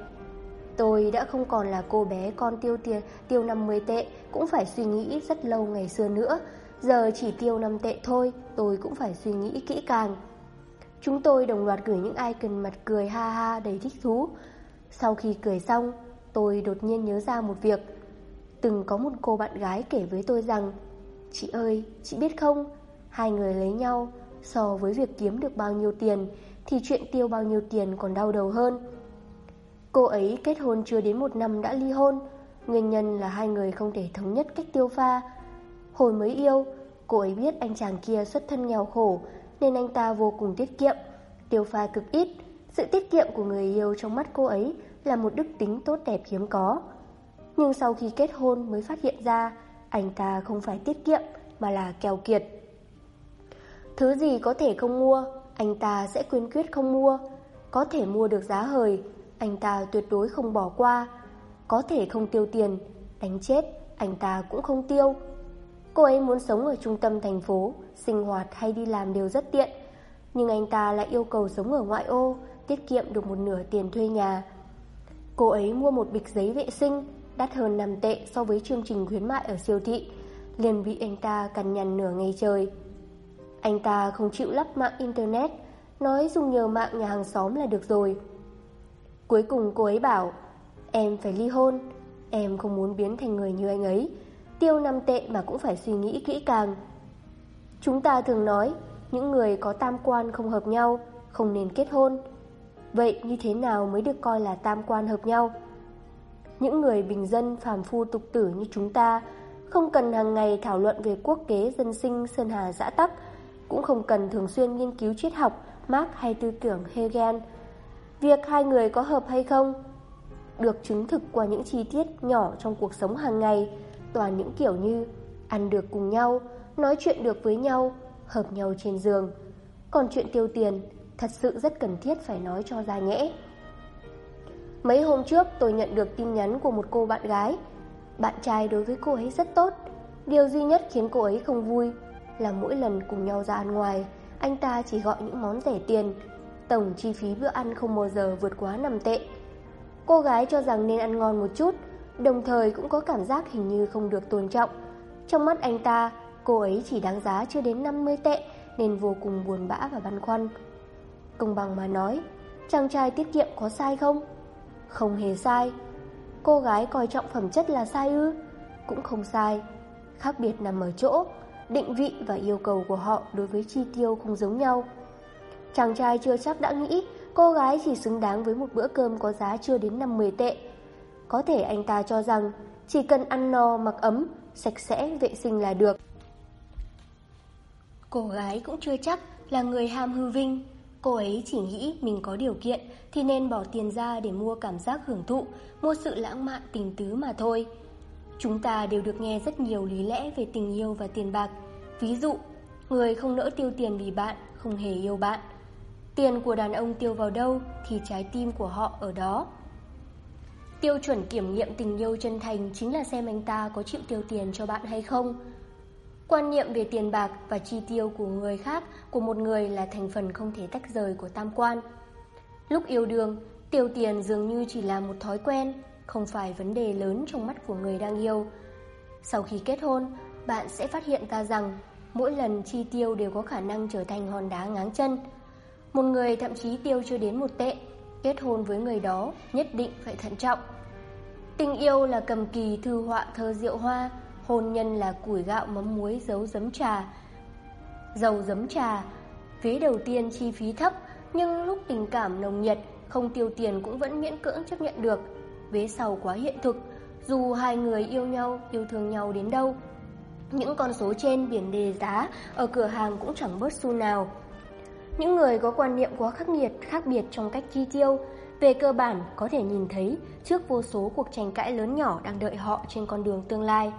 Tôi đã không còn là cô bé con tiêu tiền tiêu 50 tệ cũng phải suy nghĩ rất lâu ngày xưa nữa. Giờ chỉ tiêu 5 tệ thôi, tôi cũng phải suy nghĩ kỹ càng. Chúng tôi đồng loạt gửi những icon mặt cười ha ha đầy thích thú. Sau khi cười xong, tôi đột nhiên nhớ ra một việc. Từng có một cô bạn gái kể với tôi rằng Chị ơi, chị biết không, hai người lấy nhau so với việc kiếm được bao nhiêu tiền thì chuyện tiêu bao nhiêu tiền còn đau đầu hơn. Cô ấy kết hôn chưa đến một năm đã ly hôn, nguyên nhân là hai người không thể thống nhất cách tiêu pha. Hồi mới yêu, cô ấy biết anh chàng kia xuất thân nghèo khổ nên anh ta vô cùng tiết kiệm, tiêu pha cực ít. Sự tiết kiệm của người yêu trong mắt cô ấy là một đức tính tốt đẹp hiếm có. Nhưng sau khi kết hôn mới phát hiện ra anh ta không phải tiết kiệm mà là keo kiệt. Thứ gì có thể không mua, anh ta sẽ quyên quyết không mua. Có thể mua được giá hời, anh ta tuyệt đối không bỏ qua. Có thể không tiêu tiền, đánh chết, anh ta cũng không tiêu. Cô ấy muốn sống ở trung tâm thành phố, sinh hoạt hay đi làm đều rất tiện. Nhưng anh ta lại yêu cầu sống ở ngoại ô, tiết kiệm được một nửa tiền thuê nhà. Cô ấy mua một bịch giấy vệ sinh, đắt hơn 5 tệ so với chương trình khuyến mại ở siêu thị, liền bị anh ta cằn nhằn nửa ngày trời. Anh ta không chịu lắp mạng internet, nói dùng nhờ mạng nhà hàng xóm là được rồi. Cuối cùng cô ấy bảo, em phải ly hôn, em không muốn biến thành người như anh ấy, tiêu 5 tệ mà cũng phải suy nghĩ kỹ càng. Chúng ta thường nói, những người có tam quan không hợp nhau, không nên kết hôn. Vậy như thế nào mới được coi là tam quan hợp nhau? Những người bình dân phàm phu tục tử như chúng ta không cần hàng ngày thảo luận về quốc kế dân sinh sơn hà dã tắc, cũng không cần thường xuyên nghiên cứu triết học, Marx hay tư tưởng Hegel. Việc hai người có hợp hay không được chứng thực qua những chi tiết nhỏ trong cuộc sống hàng ngày, toàn những kiểu như ăn được cùng nhau, nói chuyện được với nhau, hợp nhau trên giường. Còn chuyện tiêu tiền, thật sự rất cần thiết phải nói cho ra nhẽ. Mấy hôm trước tôi nhận được tin nhắn của một cô bạn gái. Bạn trai đối với cô ấy rất tốt. Điều duy nhất khiến cô ấy không vui là mỗi lần cùng nhau ra ăn ngoài, anh ta chỉ gọi những món rẻ tiền. Tổng chi phí bữa ăn không bao giờ vượt quá 5 tệ. Cô gái cho rằng nên ăn ngon một chút, đồng thời cũng có cảm giác hình như không được tôn trọng. Trong mắt anh ta, cô ấy chỉ đáng giá chưa đến 50 tệ nên vô cùng buồn bã và băn khoăn. Công bằng mà nói, chàng trai tiết kiệm có sai không? Không hề sai. Cô gái coi trọng phẩm chất là sai ư? Cũng không sai. Khác biệt nằm ở chỗ, định vị và yêu cầu của họ đối với chi tiêu không giống nhau. Chàng trai chưa chắc đã nghĩ cô gái chỉ xứng đáng với một bữa cơm có giá chưa đến 50 tệ. Có thể anh ta cho rằng chỉ cần ăn no mặc ấm, sạch sẽ, vệ sinh là được. Cô gái cũng chưa chắc là người ham hư vinh. Cô ấy chỉ nghĩ mình có điều kiện thì nên bỏ tiền ra để mua cảm giác hưởng thụ, mua sự lãng mạn tình tứ mà thôi. Chúng ta đều được nghe rất nhiều lý lẽ về tình yêu và tiền bạc. Ví dụ, người không nỡ tiêu tiền vì bạn, không hề yêu bạn. Tiền của đàn ông tiêu vào đâu thì trái tim của họ ở đó. Tiêu chuẩn kiểm nghiệm tình yêu chân thành chính là xem anh ta có chịu tiêu tiền cho bạn hay không. Quan niệm về tiền bạc và chi tiêu của người khác của một người là thành phần không thể tách rời của tam quan. Lúc yêu đương, tiêu tiền dường như chỉ là một thói quen, không phải vấn đề lớn trong mắt của người đang yêu. Sau khi kết hôn, bạn sẽ phát hiện ra rằng mỗi lần chi tiêu đều có khả năng trở thành hòn đá ngáng chân. Một người thậm chí tiêu chưa đến một tệ, kết hôn với người đó nhất định phải thận trọng. Tình yêu là cầm kỳ thư họa thơ rượu hoa, hôn nhân là củi gạo mắm muối dấu giấm trà. Dầu giấm trà, phí đầu tiên chi phí thấp, nhưng lúc tình cảm nồng nhiệt không tiêu tiền cũng vẫn miễn cưỡng chấp nhận được. Vế sau quá hiện thực, dù hai người yêu nhau, yêu thương nhau đến đâu. Những con số trên biển đề giá ở cửa hàng cũng chẳng bớt xu nào. Những người có quan niệm quá khắc nghiệt, khác biệt trong cách chi tiêu, về cơ bản có thể nhìn thấy trước vô số cuộc tranh cãi lớn nhỏ đang đợi họ trên con đường tương lai.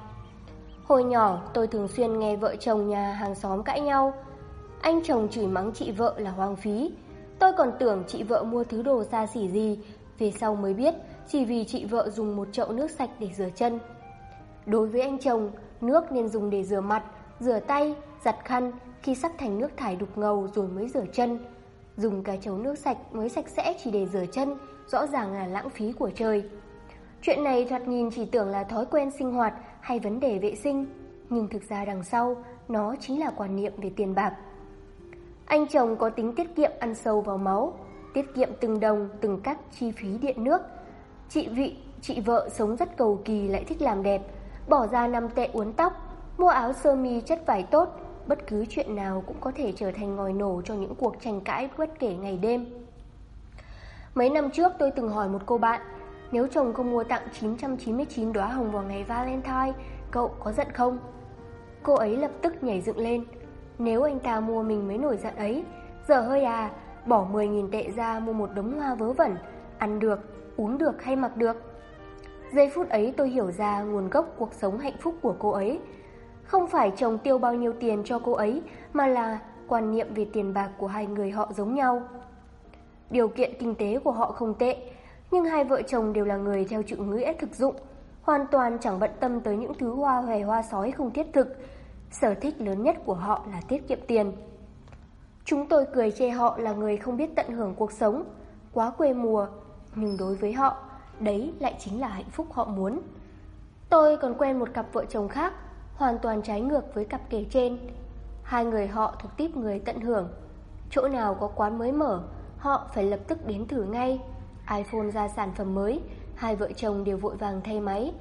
Hồi nhỏ tôi thường xuyên nghe vợ chồng nhà hàng xóm cãi nhau. Anh chồng chửi mắng chị vợ là hoang phí. Tôi còn tưởng chị vợ mua thứ đồ xa xỉ gì, về sau mới biết chỉ vì chị vợ dùng một chậu nước sạch để rửa chân. Đối với anh chồng, nước nên dùng để rửa mặt, rửa tay, giặt khăn khi sắp thành nước thải đục ngầu rồi mới rửa chân. Dùng cái chấu nước sạch mới sạch sẽ chỉ để rửa chân, rõ ràng là lãng phí của trời. Chuyện này thoạt nhìn chỉ tưởng là thói quen sinh hoạt hay vấn đề vệ sinh, nhưng thực ra đằng sau nó chính là quan niệm về tiền bạc. Anh chồng có tính tiết kiệm ăn sâu vào máu, tiết kiệm từng đồng, từng cắt chi phí điện nước. Chị vị, chị vợ sống rất cầu kỳ lại thích làm đẹp, bỏ ra 5 tệ uốn tóc, mua áo sơ mi chất vải tốt, bất cứ chuyện nào cũng có thể trở thành ngòi nổ cho những cuộc tranh cãi bất kể ngày đêm. Mấy năm trước tôi từng hỏi một cô bạn, nếu chồng không mua tặng 999 đóa hồng vào ngày Valentine, cậu có giận không? Cô ấy lập tức nhảy dựng lên. Nếu anh ta mua mình mới nổi giận ấy, giờ hơi à, bỏ 10.000 tệ ra mua một đống hoa vớ vẩn, ăn được, uống được hay mặc được. Giây phút ấy tôi hiểu ra nguồn gốc cuộc sống hạnh phúc của cô ấy. Không phải chồng tiêu bao nhiêu tiền cho cô ấy, mà là quan niệm về tiền bạc của hai người họ giống nhau. Điều kiện kinh tế của họ không tệ, nhưng hai vợ chồng đều là người theo chữ nghĩa thực dụng, hoàn toàn chẳng bận tâm tới những thứ hoa hòe hoa sói không thiết thực. Sở thích lớn nhất của họ là tiết kiệm tiền. Chúng tôi cười chê họ là người không biết tận hưởng cuộc sống, quá quê mùa, nhưng đối với họ, đấy lại chính là hạnh phúc họ muốn. Tôi còn quen một cặp vợ chồng khác, hoàn toàn trái ngược với cặp kể trên. Hai người họ thuộc tiếp người tận hưởng. Chỗ nào có quán mới mở, họ phải lập tức đến thử ngay iPhone ra sản phẩm mới, hai vợ chồng đều vội vàng thay máy.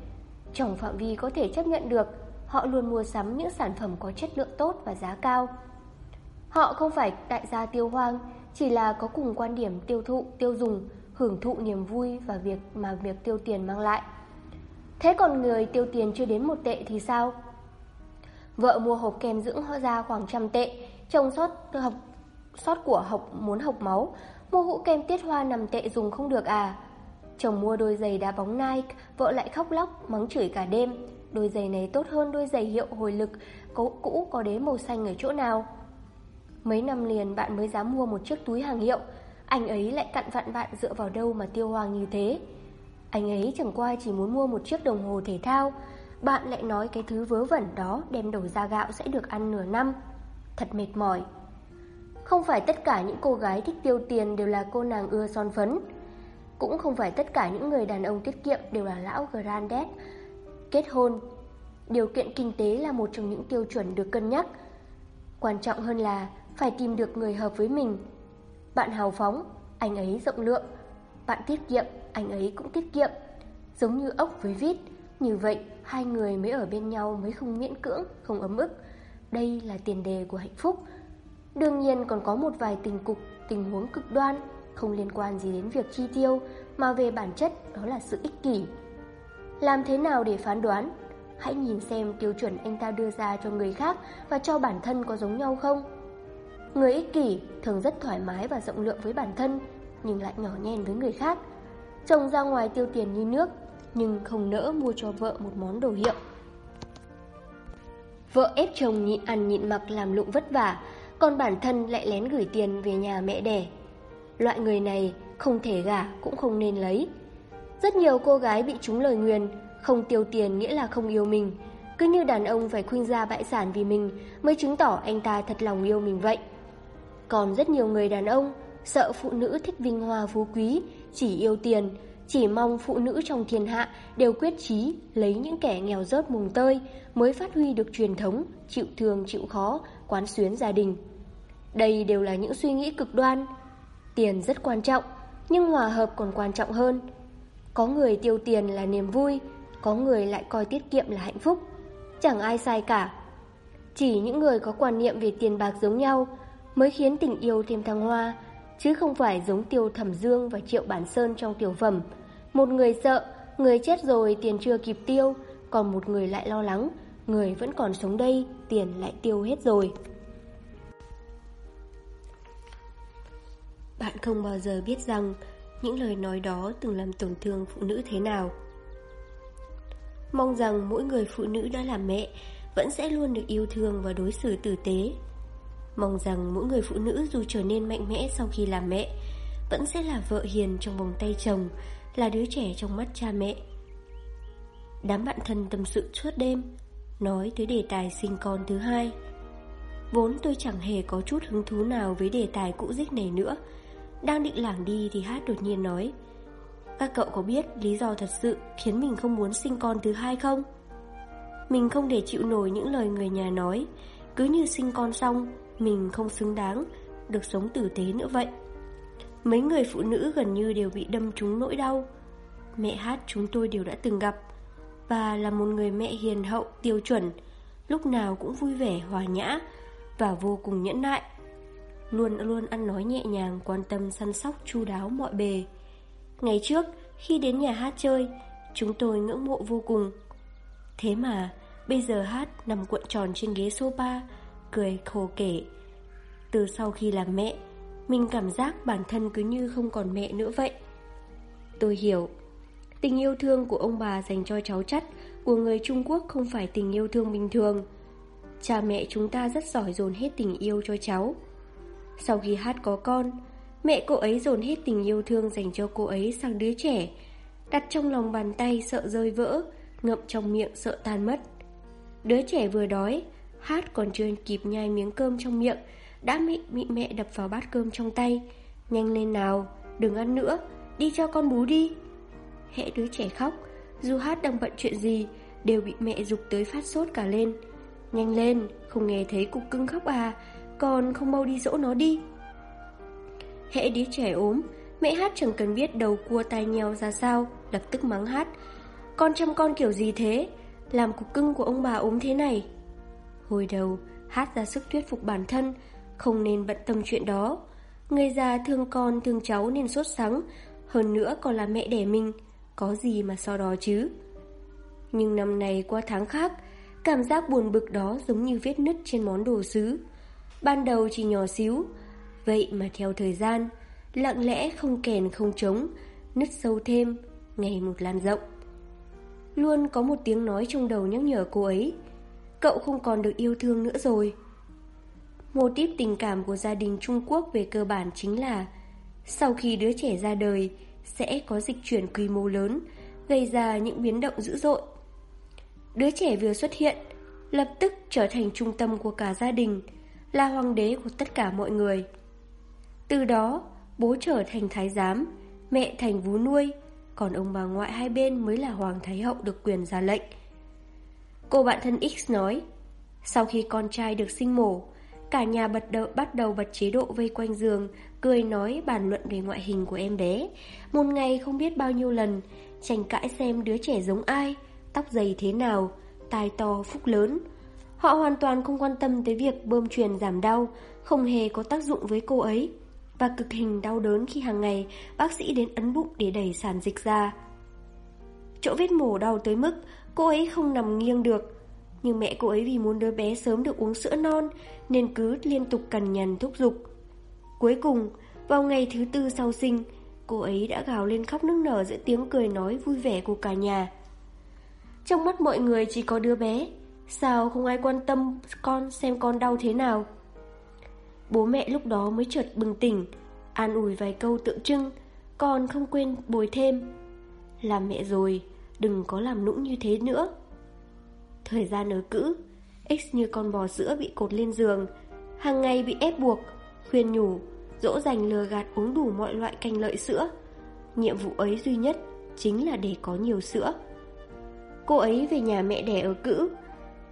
Trong phạm vi có thể chấp nhận được, họ luôn mua sắm những sản phẩm có chất lượng tốt và giá cao. Họ không phải đại gia tiêu hoang, chỉ là có cùng quan điểm tiêu thụ, tiêu dùng, hưởng thụ niềm vui và việc mà việc tiêu tiền mang lại. Thế còn người tiêu tiền chưa đến một tệ thì sao? Vợ mua hộp kem dưỡng họ ra khoảng trăm tệ, chồng sót học sót của học muốn học máu, Mua hũ kem tiết hoa nằm tệ dùng không được à? Chồng mua đôi giày đá bóng Nike Vợ lại khóc lóc mắng chửi cả đêm. Đôi giày này tốt hơn đôi giày hiệu hồi lực Cũ, cũ có đế màu xanh ở chỗ nào? Mấy năm liền bạn mới dám mua một chiếc túi hàng hiệu. Anh ấy lại cặn vặn bạn dựa vào đâu mà tiêu hoàng như thế? Anh ấy chẳng qua chỉ muốn mua một chiếc đồng hồ thể thao. Bạn lại nói cái thứ vớ vẩn đó đem đầu ra gạo sẽ được ăn nửa năm Thật mệt mỏi không phải tất cả những cô gái thích tiêu tiền đều là cô nàng ưa son phấn. Cũng không phải tất cả những người đàn ông tiết kiệm đều là lão granddad. Kết hôn, điều kiện kinh tế là một trong những tiêu chuẩn được cân nhắc. Quan trọng hơn là phải tìm được người hợp với mình. Bạn hào phóng, anh ấy rộng lượng. Bạn tiết kiệm, anh ấy cũng tiết kiệm. Giống như ốc với vít, như vậy hai người mới ở bên nhau mới không miễn cưỡng, không ấm ức. Đây là tiền đề của hạnh phúc. Đương nhiên còn có một vài tình cục, tình huống cực đoan, không liên quan gì đến việc chi tiêu, mà về bản chất đó là sự ích kỷ. Làm thế nào để phán đoán? Hãy nhìn xem tiêu chuẩn anh ta đưa ra cho người khác và cho bản thân có giống nhau không. Người ích kỷ thường rất thoải mái và rộng lượng với bản thân, nhưng lại nhỏ nhen với người khác. Chồng ra ngoài tiêu tiền như nước, nhưng không nỡ mua cho vợ một món đồ hiệu. Vợ ép chồng nhịn ăn nhịn mặc làm lụng vất vả, còn bản thân lại lén gửi tiền về nhà mẹ đẻ. Loại người này không thể gả cũng không nên lấy. Rất nhiều cô gái bị trúng lời nguyền, không tiêu tiền nghĩa là không yêu mình. Cứ như đàn ông phải khuynh ra bại sản vì mình mới chứng tỏ anh ta thật lòng yêu mình vậy. Còn rất nhiều người đàn ông sợ phụ nữ thích vinh hoa phú quý, chỉ yêu tiền, chỉ mong phụ nữ trong thiên hạ đều quyết chí lấy những kẻ nghèo rớt mùng tơi mới phát huy được truyền thống, chịu thương chịu khó, quán xuyến gia đình. Đây đều là những suy nghĩ cực đoan. Tiền rất quan trọng, nhưng hòa hợp còn quan trọng hơn. Có người tiêu tiền là niềm vui, có người lại coi tiết kiệm là hạnh phúc. Chẳng ai sai cả. Chỉ những người có quan niệm về tiền bạc giống nhau mới khiến tình yêu thêm thăng hoa, chứ không phải giống Tiêu Thẩm Dương và Triệu Bản Sơn trong tiểu phẩm. Một người sợ, người chết rồi tiền chưa kịp tiêu, còn một người lại lo lắng, người vẫn còn sống đây, tiền lại tiêu hết rồi. Bạn không bao giờ biết rằng những lời nói đó từng làm tổn thương phụ nữ thế nào. Mong rằng mỗi người phụ nữ đã làm mẹ vẫn sẽ luôn được yêu thương và đối xử tử tế. Mong rằng mỗi người phụ nữ dù trở nên mạnh mẽ sau khi làm mẹ vẫn sẽ là vợ hiền trong vòng tay chồng, là đứa trẻ trong mắt cha mẹ. Đám bạn thân tâm sự suốt đêm, nói tới đề tài sinh con thứ hai. Vốn tôi chẳng hề có chút hứng thú nào với đề tài cũ dích này nữa. Đang định lảng đi thì hát đột nhiên nói Các cậu có biết lý do thật sự khiến mình không muốn sinh con thứ hai không? Mình không để chịu nổi những lời người nhà nói Cứ như sinh con xong mình không xứng đáng, Được sống tử tế nữa vậy. Mấy người phụ nữ gần như đều bị đâm trúng nỗi đau. Mẹ hát chúng tôi đều đã từng gặp Và là một người mẹ hiền hậu, tiêu chuẩn, Lúc nào cũng vui vẻ, hòa nhã Và vô cùng nhẫn nại. Luôn luôn ăn nói nhẹ nhàng, Quan tâm, săn sóc, chu đáo mọi bề. Ngày trước, khi đến nhà hát chơi, Chúng tôi ngưỡng mộ vô cùng. Thế mà, bây giờ hát nằm cuộn tròn trên ghế sofa Cười khổ kể. Từ sau khi làm mẹ, Mình cảm giác bản thân cứ như không còn mẹ nữa vậy. Tôi hiểu, Tình yêu thương của ông bà dành cho cháu chắt Của người Trung Quốc không phải tình yêu thương bình thường. Cha mẹ chúng ta rất giỏi dồn hết tình yêu cho cháu. Sau khi hát có con, Mẹ cô ấy dồn hết tình yêu thương dành cho cô ấy sang đứa trẻ, Đặt trong lòng bàn tay sợ rơi vỡ, Ngậm trong miệng sợ tan mất. Đứa trẻ vừa đói Hát còn chưa kịp nhai miếng cơm trong miệng Đã bị, bị mẹ đập vào bát cơm trong tay. Nhanh lên nào Đừng ăn nữa Đi cho con bú đi. Hễ đứa trẻ khóc Dù hát đang bận chuyện gì Đều bị mẹ dục tới phát sốt cả lên. Nhanh lên Không nghe thấy cục cưng khóc à Còn không mau đi dỗ nó đi. Hễ đứa trẻ ốm Mẹ hát chẳng cần biết đầu cua tai nheo ra sao Lập tức mắng hát. Con chăm con kiểu gì thế? Làm cục cưng của ông bà ốm thế này. Hồi đầu, Hát ra sức thuyết phục bản thân, Không nên bận tâm chuyện đó. Người già thương con, thương cháu nên sốt sắng, Hơn nữa còn là mẹ đẻ mình, Có gì mà so đó chứ? Nhưng năm này qua tháng khác, Cảm giác buồn bực đó giống như vết nứt trên món đồ sứ. Ban đầu chỉ nhỏ xíu, Vậy mà theo thời gian, Lặng lẽ không kèn không trống, Nứt sâu thêm, Ngày một lan rộng. Luôn có một tiếng nói trong đầu nhắc nhở cô ấy. Cậu không còn được yêu thương nữa rồi. Mô típ tình cảm của gia đình Trung Quốc về cơ bản chính là, Sau khi đứa trẻ ra đời, Sẽ có dịch chuyển quy mô lớn, Gây ra những biến động dữ dội. Đứa trẻ vừa xuất hiện, Lập tức trở thành trung tâm của cả gia đình Là hoàng đế của tất cả mọi người. Từ đó, Bố trở thành thái giám, Mẹ thành vú nuôi, Còn ông bà ngoại hai bên mới là hoàng thái hậu được quyền ra lệnh. Cô bạn thân X nói Sau khi con trai được sinh mổ Cả nhà bật đầu, bắt đầu bật chế độ vây quanh giường Cười nói bàn luận về ngoại hình của em bé. Một ngày không biết bao nhiêu lần Tranh cãi xem đứa trẻ giống ai Tóc dày thế nào Tai to phúc lớn. Họ hoàn toàn không quan tâm tới việc bơm truyền giảm đau Không hề có tác dụng với cô ấy Và cực hình đau đớn khi hàng ngày Bác sĩ đến ấn bụng để đẩy sản dịch ra. Chỗ vết mổ đau tới mức Cô ấy không nằm nghiêng được. Nhưng mẹ cô ấy vì muốn đứa bé sớm được uống sữa non, Nên cứ liên tục cằn nhằn thúc giục. Cuối cùng, Vào ngày thứ tư sau sinh, Cô ấy đã gào lên khóc nức nở giữa tiếng cười nói vui vẻ của cả nhà. Trong mắt mọi người chỉ có đứa bé, Sao không ai quan tâm con xem con đau thế nào? Bố mẹ lúc đó mới chợt bừng tỉnh, An ủi vài câu tượng trưng, Con không quên bồi thêm. Làm mẹ rồi. Đừng có làm nũng như thế nữa. Thời gian ở cữ, X như con bò sữa bị cột lên giường, hàng ngày bị ép buộc, Khuyên nhủ, Dỗ dành lừa gạt uống đủ mọi loại canh lợi sữa. Nhiệm vụ ấy duy nhất Chính là để có nhiều sữa. Cô ấy về nhà mẹ đẻ ở cữ.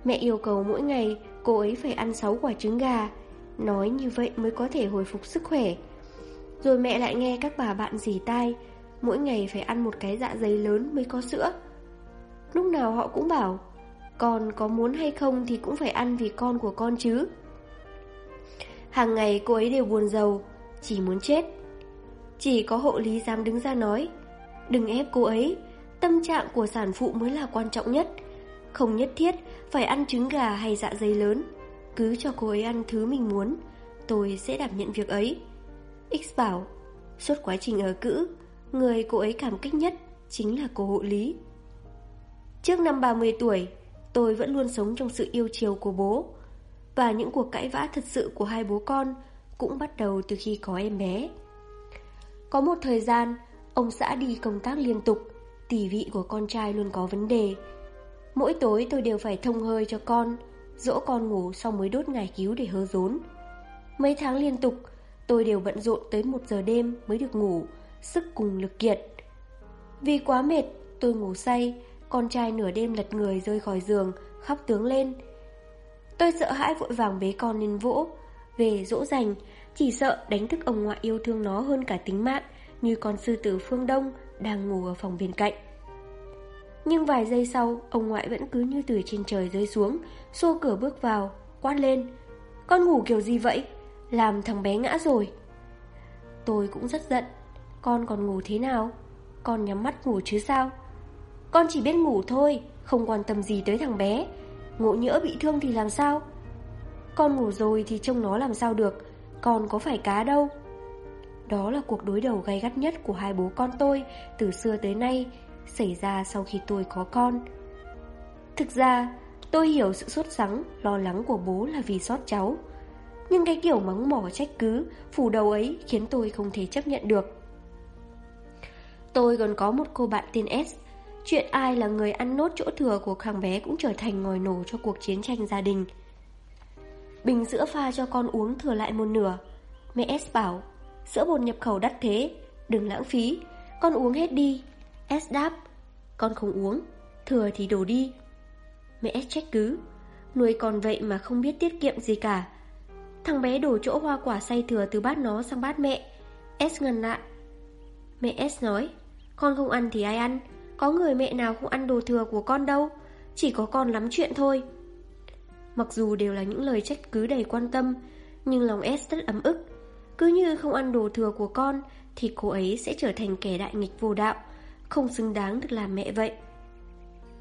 Mẹ yêu cầu mỗi ngày Cô ấy phải ăn 6 quả trứng gà. Nói như vậy mới có thể hồi phục sức khỏe. Rồi mẹ lại nghe các bà bạn dì tai Mỗi ngày phải ăn một cái dạ dày lớn mới có sữa. Lúc nào họ cũng bảo, Con có muốn hay không thì cũng phải ăn vì con của con chứ. Hàng ngày cô ấy đều buồn giàu, Chỉ muốn chết. Chỉ có hộ lý dám đứng ra nói, Đừng ép cô ấy, Tâm trạng của sản phụ mới là quan trọng nhất. Không nhất thiết Phải ăn trứng gà hay dạ dày lớn, Cứ cho cô ấy ăn thứ mình muốn, Tôi sẽ đảm nhận việc ấy. X bảo, Suốt quá trình ở cữ Người cô ấy cảm kích nhất Chính là cô hộ lý. Trước năm 30 tuổi, Tôi vẫn luôn sống trong sự yêu chiều của bố. Và những cuộc cãi vã thật sự của hai bố con Cũng bắt đầu từ khi có em bé. Có một thời gian, Ông xã đi công tác liên tục Tỷ vị của con trai luôn có vấn đề. Mỗi tối tôi đều phải thông hơi cho con, Dỗ con ngủ xong mới đốt ngải cứu để hơ rốn. Mấy tháng liên tục, Tôi đều bận rộn tới một giờ đêm mới được ngủ. Sức cùng lực kiệt Vì quá mệt, tôi ngủ say, Con trai nửa đêm lật người rơi khỏi giường, Khóc tướng lên. Tôi sợ hãi vội vàng bế con lên vỗ. Về dỗ dành, Chỉ sợ đánh thức ông ngoại yêu thương nó hơn cả tính mạng, Như con sư tử phương Đông Đang ngủ ở phòng bên cạnh. Nhưng vài giây sau, Ông ngoại vẫn cứ như từ trên trời rơi xuống, Xô cửa bước vào, Quát lên, Con ngủ kiểu gì vậy? Làm thằng bé ngã rồi. Tôi cũng rất giận. Con còn ngủ thế nào? Con nhắm mắt ngủ chứ sao? Con chỉ biết ngủ thôi, Không quan tâm gì tới thằng bé. Ngộ nhỡ bị thương thì làm sao? Con ngủ rồi thì trông nó làm sao được? Con có phải cá đâu? Đó là cuộc đối đầu gay gắt nhất của hai bố con tôi Từ xưa tới nay, Xảy ra sau khi tôi có con. Thực ra, Tôi hiểu sự sốt sắng, Lo lắng của bố là vì sót cháu. Nhưng cái kiểu mắng mỏ trách cứ Phủ đầu ấy khiến tôi không thể chấp nhận được. Tôi còn có một cô bạn tên S Chuyện ai là người ăn nốt chỗ thừa của thằng bé cũng trở thành ngòi nổ cho cuộc chiến tranh gia đình. Bình sữa pha cho con uống thừa lại một nửa. Mẹ S bảo, sữa bột nhập khẩu đắt thế, đừng lãng phí, con uống hết đi. S đáp, con không uống, thừa thì đổ đi. Mẹ S trách cứ, nuôi con vậy mà không biết tiết kiệm gì cả. Thằng bé đổ chỗ hoa quả say thừa từ bát nó sang bát mẹ. S ngần lại. Mẹ S nói, con không ăn thì ai ăn, có người mẹ nào không ăn đồ thừa của con đâu? Chỉ có con lắm chuyện thôi. Mặc dù đều là những lời trách cứ đầy quan tâm Nhưng lòng S rất ấm ức. Cứ như không ăn đồ thừa của con Thì cô ấy sẽ trở thành kẻ đại nghịch vô đạo Không xứng đáng được làm mẹ vậy.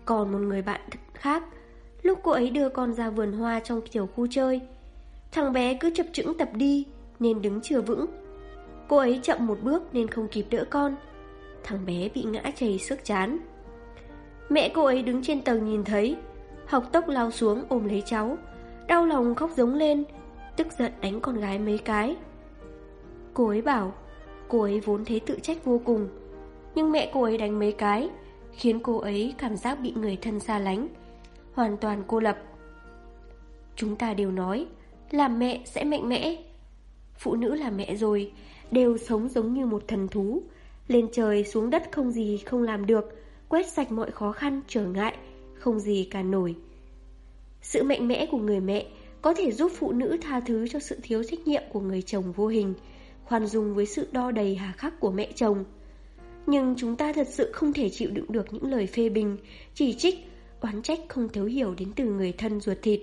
Còn một người bạn khác Lúc cô ấy đưa con ra vườn hoa trong tiểu khu chơi Thằng bé cứ chập chững tập đi Nên đứng chưa vững. Cô ấy chậm một bước nên không kịp đỡ con. Thằng bé bị ngã chảy sức chán. Mẹ cô ấy đứng trên tầng nhìn thấy, Học tốc lao xuống ôm lấy cháu, Đau lòng khóc giống lên, Tức giận đánh con gái mấy cái. Cô ấy bảo, Cô ấy vốn thấy tự trách vô cùng, Nhưng mẹ cô ấy đánh mấy cái, Khiến cô ấy cảm giác bị người thân xa lánh, Hoàn toàn cô lập. Chúng ta đều nói Làm mẹ sẽ mạnh mẽ, Phụ nữ là mẹ rồi, Đều sống giống như một thần thú lên trời xuống đất không gì không làm được, quét sạch mọi khó khăn, trở ngại, không gì cả nổi. Sự mạnh mẽ của người mẹ có thể giúp phụ nữ tha thứ cho sự thiếu trách nhiệm của người chồng vô hình, khoan dung với sự đo đầy hà khắc của mẹ chồng. Nhưng chúng ta thật sự không thể chịu đựng được những lời phê bình, chỉ trích, oán trách không thấu hiểu đến từ người thân ruột thịt.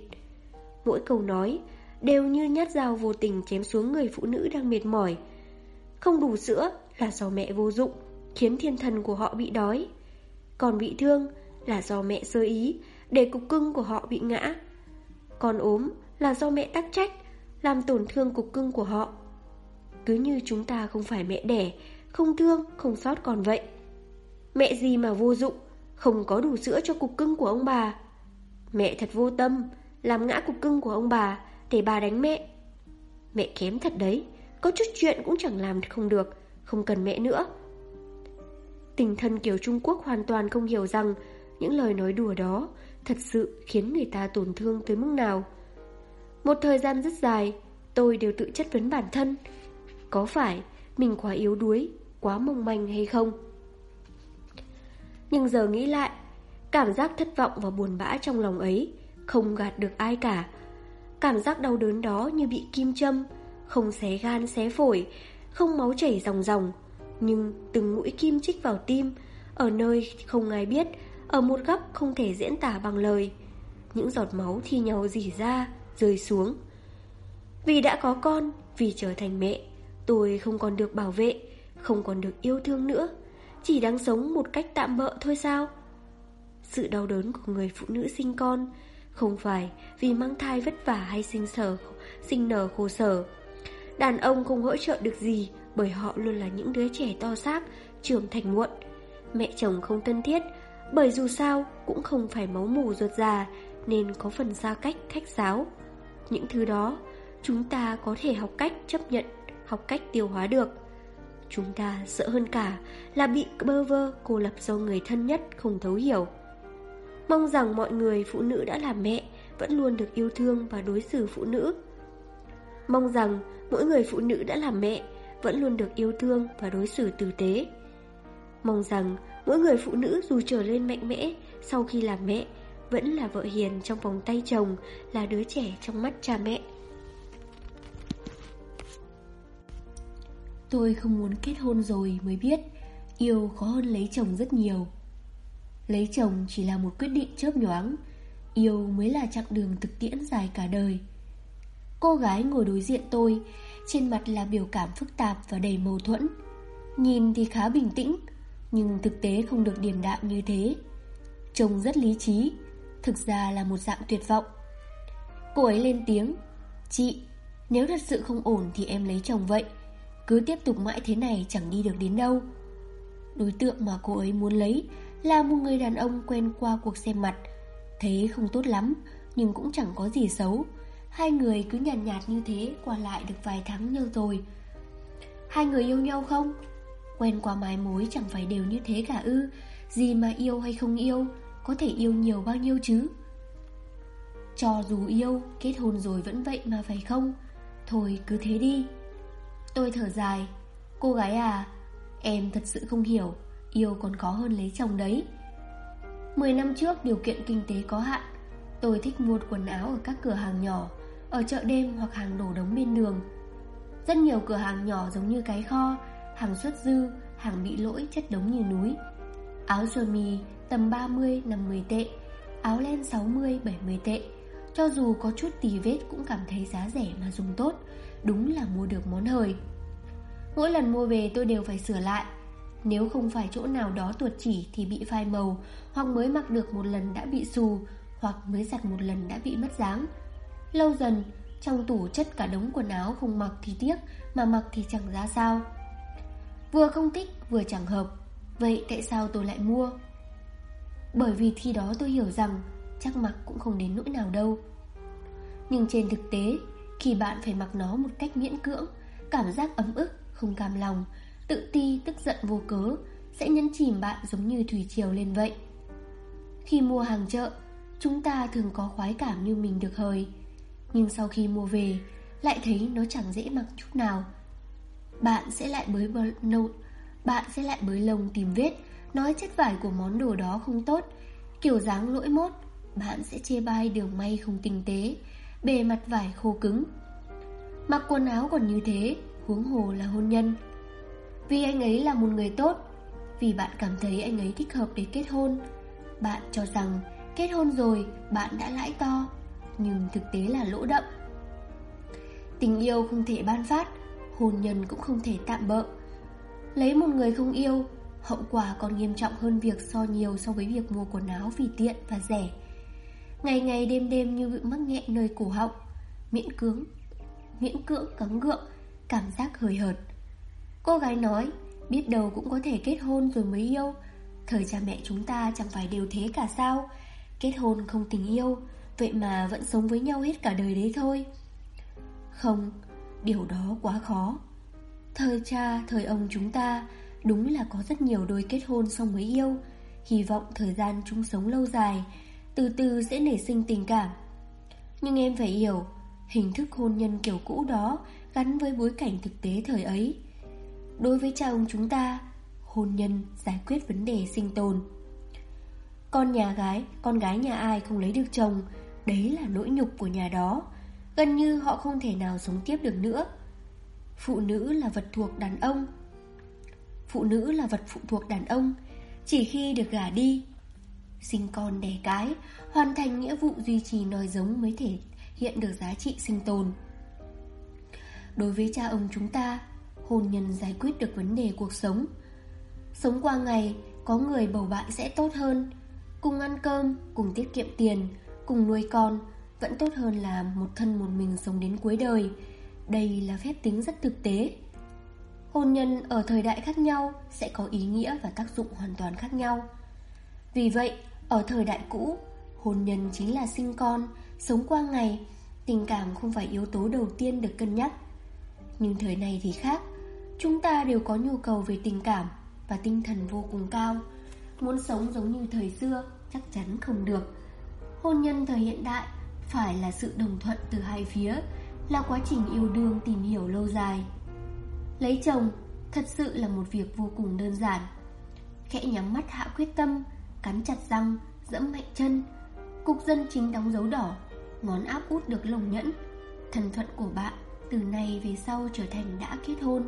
Mỗi câu nói đều như nhát dao vô tình chém xuống người phụ nữ đang mệt mỏi. Không đủ sữa là do mẹ vô dụng, khiến thiên thần của họ bị đói. Còn bị thương là do mẹ sơ ý, để cục cưng của họ bị ngã. Còn ốm là do mẹ tắc trách, làm tổn thương cục cưng của họ. Cứ như chúng ta không phải mẹ đẻ, không thương, không sót còn vậy. Mẹ gì mà vô dụng, không có đủ sữa cho cục cưng của ông bà. Mẹ thật vô tâm, làm ngã cục cưng của ông bà, để bà đánh mẹ. Mẹ kém thật đấy, có chút chuyện cũng chẳng làm không được, không cần mẹ nữa. Tình thân kiểu Trung Quốc hoàn toàn không hiểu rằng những lời nói đùa đó thật sự khiến người ta tổn thương tới mức nào. Một thời gian rất dài, tôi đều tự chất vấn bản thân. Có phải mình quá yếu đuối, quá mong manh hay không? Nhưng giờ nghĩ lại, cảm giác thất vọng và buồn bã trong lòng ấy không gạt được ai cả. Cảm giác đau đớn đó như bị kim châm, không xé gan xé phổi, không máu chảy ròng ròng, nhưng từng mũi kim chích vào tim, ở nơi không ai biết, ở một góc không thể diễn tả bằng lời. Những giọt máu thi nhau rỉ ra, rơi xuống. Vì đã có con, vì trở thành mẹ, Tôi không còn được bảo vệ, không còn được yêu thương nữa, chỉ đang sống một cách tạm bợ thôi sao? Sự đau đớn của người phụ nữ sinh con không phải vì mang thai vất vả hay sinh sở, sinh nở khổ sở. Đàn ông không hỗ trợ được gì bởi họ luôn là những đứa trẻ to xác, trưởng thành muộn. Mẹ chồng không thân thiết, bởi dù sao cũng không phải máu mù ruột già nên có phần xa cách khách sáo. Những thứ đó chúng ta có thể học cách chấp nhận, học cách tiêu hóa được. Chúng ta sợ hơn cả là bị bơ vơ cô lập do người thân nhất không thấu hiểu. Mong rằng mọi người phụ nữ đã làm mẹ vẫn luôn được yêu thương và đối xử phụ nữ. Mong rằng mỗi người phụ nữ đã làm mẹ vẫn luôn được yêu thương và đối xử tử tế. Mong rằng mỗi người phụ nữ dù trở lên mạnh mẽ sau khi làm mẹ vẫn là vợ hiền trong vòng tay chồng, là đứa trẻ trong mắt cha mẹ. Tôi không muốn kết hôn rồi mới biết Yêu khó hơn lấy chồng rất nhiều Lấy chồng chỉ là một quyết định chớp nhoáng Yêu mới là chặng đường thực tiễn dài cả đời Cô gái ngồi đối diện tôi Trên mặt là biểu cảm phức tạp và đầy mâu thuẫn. Nhìn thì khá bình tĩnh Nhưng thực tế không được điềm đạm như thế. Trông rất lý trí Thực ra là một dạng tuyệt vọng. Cô ấy lên tiếng Chị, nếu thật sự không ổn thì em lấy chồng vậy. Cứ tiếp tục mãi thế này chẳng đi được đến đâu. Đối tượng mà cô ấy muốn lấy Là một người đàn ông quen qua cuộc xem mặt. Thế không tốt lắm Nhưng cũng chẳng có gì xấu. Hai người cứ nhàn nhạt, nhạt như thế Qua lại được vài tháng nhau rồi. Hai người yêu nhau không? Quen qua mái mối chẳng phải đều như thế cả ư? Gì mà yêu hay không yêu? Có thể yêu nhiều bao nhiêu chứ? Cho dù yêu Kết hôn rồi vẫn vậy mà phải không? Thôi cứ thế đi. Tôi thở dài. Cô gái à Em thật sự không hiểu. Yêu còn khó hơn lấy chồng đấy. Mười năm trước điều kiện kinh tế có hạn. Tôi thích mua quần áo ở các cửa hàng nhỏ. Ở chợ đêm hoặc hàng đổ đống bên đường. Rất nhiều cửa hàng nhỏ giống như cái kho Hàng xuất dư, hàng bị lỗi chất đống như núi. Áo sơ mi tầm 30-50 tệ Áo len 60-70 tệ. Cho dù có chút tì vết cũng cảm thấy giá rẻ mà dùng tốt Đúng là mua được món hời. Mỗi lần mua về tôi đều phải sửa lại. Nếu không phải chỗ nào đó tuột chỉ thì bị phai màu Hoặc mới mặc được một lần đã bị xù Hoặc mới giặt một lần đã bị mất dáng. Lâu dần Trong tủ chất cả đống quần áo không mặc thì tiếc Mà mặc thì chẳng ra sao. Vừa không thích vừa chẳng hợp. Vậy tại sao tôi lại mua? Bởi vì khi đó tôi hiểu rằng Chắc mặc cũng không đến nỗi nào đâu. Nhưng trên thực tế Khi bạn phải mặc nó một cách miễn cưỡng Cảm giác ấm ức không cam lòng, tự ti, tức giận vô cớ, sẽ nhấn chìm bạn giống như thủy triều lên vậy. Khi mua hàng chợ, chúng ta thường có khoái cảm như mình được hời, nhưng sau khi mua về, lại thấy nó chẳng dễ mặc chút nào. Bạn sẽ lại bới nâu, bạn sẽ lại bới lông tìm vết, nói chất vải của món đồ đó không tốt, kiểu dáng lỗi mốt, bạn sẽ chê bai đường may không tinh tế, bề mặt vải khô cứng. Mặc quần áo còn như thế, huống hồ là hôn nhân. Vì anh ấy là một người tốt, vì bạn cảm thấy anh ấy thích hợp để kết hôn. Bạn cho rằng kết hôn rồi bạn đã lãi to, nhưng thực tế là lỗ đậm. Tình yêu không thể ban phát, hôn nhân cũng không thể tạm bợ. Lấy một người không yêu, hậu quả còn nghiêm trọng hơn việc so nhiều so với việc mua quần áo vì tiện và rẻ. Ngày ngày đêm đêm như bị mắc nghẹn nơi cổ họng, miễn cưỡng, miễn cưỡng cắn gượng cảm giác hời hợt. Cô gái nói, biết đâu cũng có thể kết hôn rồi mới yêu. Thời cha mẹ chúng ta chẳng phải đều thế cả sao? Kết hôn không tình yêu, vậy mà vẫn sống với nhau hết cả đời đấy thôi. Không, điều đó quá khó. Thời cha, thời ông chúng ta đúng là có rất nhiều đôi kết hôn xong mới yêu. Hy vọng thời gian chung sống lâu dài, từ từ sẽ nảy sinh tình cảm. Nhưng em phải hiểu, hình thức hôn nhân kiểu cũ đó gắn với bối cảnh thực tế thời ấy. Đối với cha ông chúng ta, hôn nhân giải quyết vấn đề sinh tồn. Con nhà gái, con gái nhà ai không lấy được chồng, đấy là nỗi nhục của nhà đó. Gần như họ không thể nào sống tiếp được nữa. Phụ nữ là vật thuộc đàn ông. Phụ nữ là vật phụ thuộc đàn ông, chỉ khi được gả đi. Sinh con đẻ cái, hoàn thành nghĩa vụ duy trì nòi giống mới thể hiện được giá trị sinh tồn. Đối với cha ông chúng ta, hôn nhân giải quyết được vấn đề cuộc sống. Sống qua ngày, có người bầu bạn sẽ tốt hơn. Cùng ăn cơm, cùng tiết kiệm tiền, cùng nuôi con, vẫn tốt hơn là một thân một mình sống đến cuối đời. Đây là phép tính rất thực tế. Hôn nhân ở thời đại khác nhau sẽ có ý nghĩa và tác dụng hoàn toàn khác nhau. Vì vậy, ở thời đại cũ, hôn nhân chính là sinh con, sống qua ngày, tình cảm không phải yếu tố đầu tiên được cân nhắc. Nhưng thời này thì khác, chúng ta đều có nhu cầu về tình cảm và tinh thần vô cùng cao. Muốn sống giống như thời xưa chắc chắn không được. Hôn nhân thời hiện đại phải là sự đồng thuận từ hai phía, là quá trình yêu đương tìm hiểu lâu dài. Lấy chồng thật sự là một việc vô cùng đơn giản. Khẽ nhắm mắt hạ quyết tâm, cắn chặt răng, dẫm mạnh chân. Cục dân chính đóng dấu đỏ, ngón áp út được lồng nhẫn. Thần thuận của bạn từ nay về sau trở thành đã kết hôn.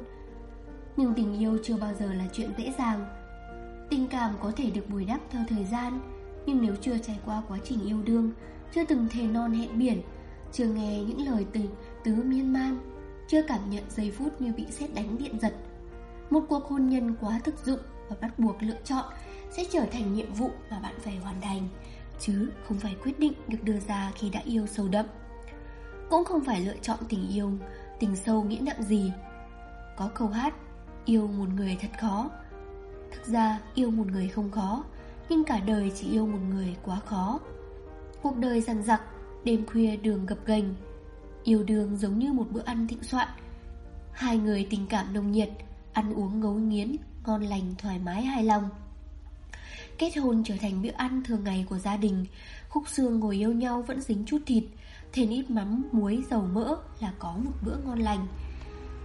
Nhưng tình yêu chưa bao giờ là chuyện dễ dàng. Tình cảm có thể được bồi đắp theo thời gian, nhưng nếu chưa trải qua quá trình yêu đương, chưa từng thề non hẹn biển, chưa nghe những lời tình tứ miên man, chưa cảm nhận giây phút như bị sét đánh điện giật. Một cuộc hôn nhân quá thực dụng và bắt buộc lựa chọn sẽ trở thành nhiệm vụ mà bạn phải hoàn thành, chứ không phải quyết định được đưa ra khi đã yêu sâu đậm. Cũng không phải lựa chọn tình yêu, tình sâu nghĩa nặng gì. Có câu hát, yêu một người thật khó. Thực ra yêu một người không khó, nhưng cả đời chỉ yêu một người quá khó. Cuộc đời dằn dặc, đêm khuya đường gập ghềnh, yêu đương giống như một bữa ăn thịnh soạn. Hai người tình cảm nồng nhiệt, ăn uống ngấu nghiến, ngon lành thoải mái hài lòng. Kết hôn trở thành bữa ăn thường ngày của gia đình, khúc xương ngồi yêu nhau vẫn dính chút thịt, thêm ít mắm, muối, dầu mỡ là có một bữa ngon lành.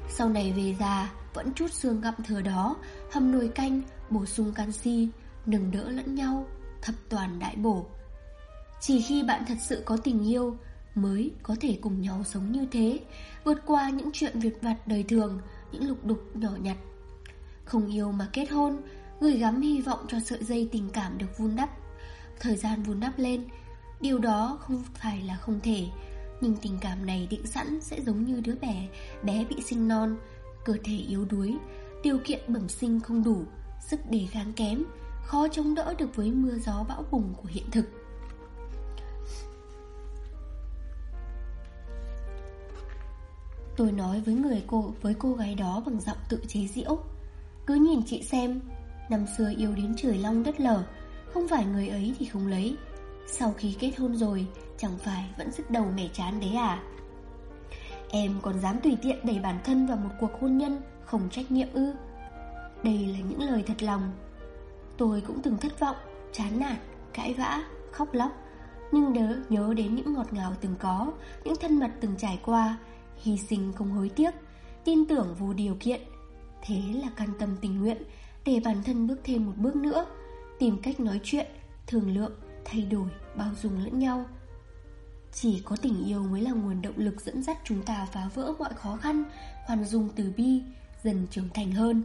Sau này về già, vẫn chút xương gặm thừa đó, hầm nồi canh, bổ sung canxi, nâng đỡ lẫn nhau, thập toàn đại bổ. Chỉ khi bạn thật sự có tình yêu mới có thể cùng nhau sống như thế, vượt qua những chuyện việc vặt đời thường, những lục đục nhỏ nhặt. Không yêu mà kết hôn, gửi gắm hy vọng cho sợi dây tình cảm được vun đắp. Thời gian vun đắp lên, điều đó không phải là không thể, nhưng tình cảm này định sẵn sẽ giống như đứa bé, bé bị sinh non, cơ thể yếu đuối, điều kiện bẩm sinh không đủ, sức đề kháng kém, khó chống đỡ được với mưa gió bão bùng của hiện thực. Tôi nói với người cô, với cô gái đó bằng giọng tự chế giễu. Cứ nhìn chị xem, Năm xưa yêu đến trời long đất lở, Không phải người ấy thì không lấy. Sau khi kết hôn rồi, Chẳng phải vẫn sức đầu mẻ chán đấy à? Em còn dám tùy tiện đẩy bản thân vào một cuộc hôn nhân Không trách nhiệm ư? Đây là những lời thật lòng. Tôi cũng từng thất vọng Chán nản, cãi vã, khóc lóc Nhưng đớ nhớ đến những ngọt ngào từng có Những thân mật từng trải qua hy sinh không hối tiếc, tin tưởng vô điều kiện. Thế là can tâm tình nguyện để bản thân bước thêm một bước nữa, tìm cách nói chuyện, thương lượng, thay đổi, bao dung lẫn nhau. Chỉ có tình yêu mới là nguồn động lực dẫn dắt chúng ta phá vỡ mọi khó khăn, khoan dung từ bi, dần trưởng thành hơn.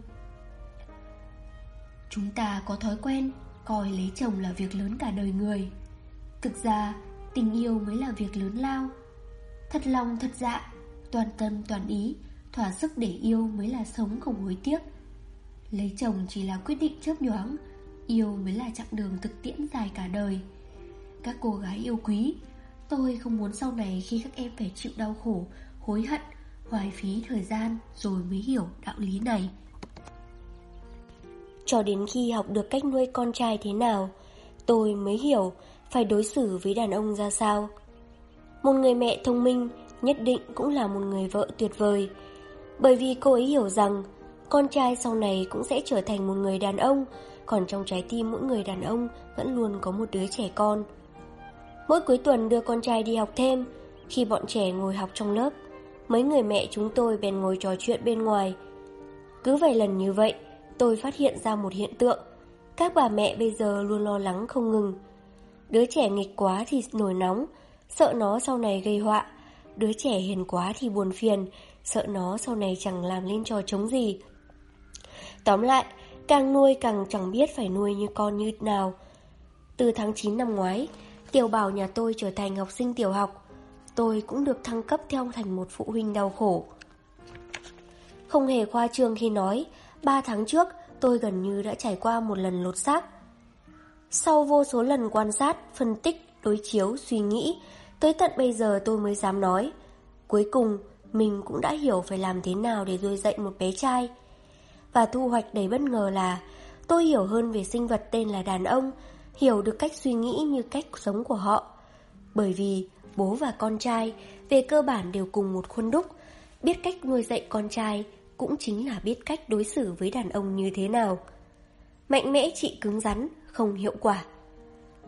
Chúng ta có thói quen coi lấy chồng là việc lớn cả đời người. Thực ra, tình yêu mới là việc lớn lao. Thật lòng thật dạ, Toàn tâm toàn ý Thỏa sức để yêu mới là sống không hối tiếc Lấy chồng chỉ là quyết định chớp nhoáng Yêu mới là chặng đường thực tiễn dài cả đời Các cô gái yêu quý Tôi không muốn sau này khi các em phải chịu đau khổ Hối hận Hoài phí thời gian Rồi mới hiểu đạo lý này cho đến khi học được cách nuôi con trai thế nào Tôi mới hiểu Phải đối xử với đàn ông ra sao Một người mẹ thông minh nhất định cũng là một người vợ tuyệt vời. Bởi vì cô ấy hiểu rằng con trai sau này cũng sẽ trở thành một người đàn ông, còn trong trái tim mỗi người đàn ông vẫn luôn có một đứa trẻ con. Mỗi cuối tuần đưa con trai đi học thêm, khi bọn trẻ ngồi học trong lớp, mấy người mẹ chúng tôi bèn ngồi trò chuyện bên ngoài. Cứ vài lần như vậy, tôi phát hiện ra một hiện tượng. Các bà mẹ bây giờ luôn lo lắng không ngừng. Đứa trẻ nghịch quá thì nổi nóng, sợ nó sau này gây họa, Đứa trẻ hiền quá thì buồn phiền Sợ nó sau này chẳng làm lên trò chống gì. Tóm lại Càng nuôi càng chẳng biết phải nuôi như con như nào. Từ tháng 9 năm ngoái Tiểu bảo nhà tôi trở thành học sinh tiểu học. Tôi cũng được thăng cấp theo thành một phụ huynh đau khổ. Không hề khoa trương khi nói, ba tháng trước tôi gần như đã trải qua một lần lột xác. Sau vô số lần quan sát, phân tích, đối chiếu, suy nghĩ, tới tận bây giờ tôi mới dám nói. Cuối cùng, mình cũng đã hiểu phải làm thế nào để nuôi dạy một bé trai. Và thu hoạch đầy bất ngờ là tôi hiểu hơn về sinh vật tên là đàn ông, hiểu được cách suy nghĩ như cách sống của họ. Bởi vì bố và con trai về cơ bản đều cùng một khuôn đúc, biết cách nuôi dạy con trai cũng chính là biết cách đối xử với đàn ông như thế nào. Mạnh mẽ chị cứng rắn, không hiệu quả.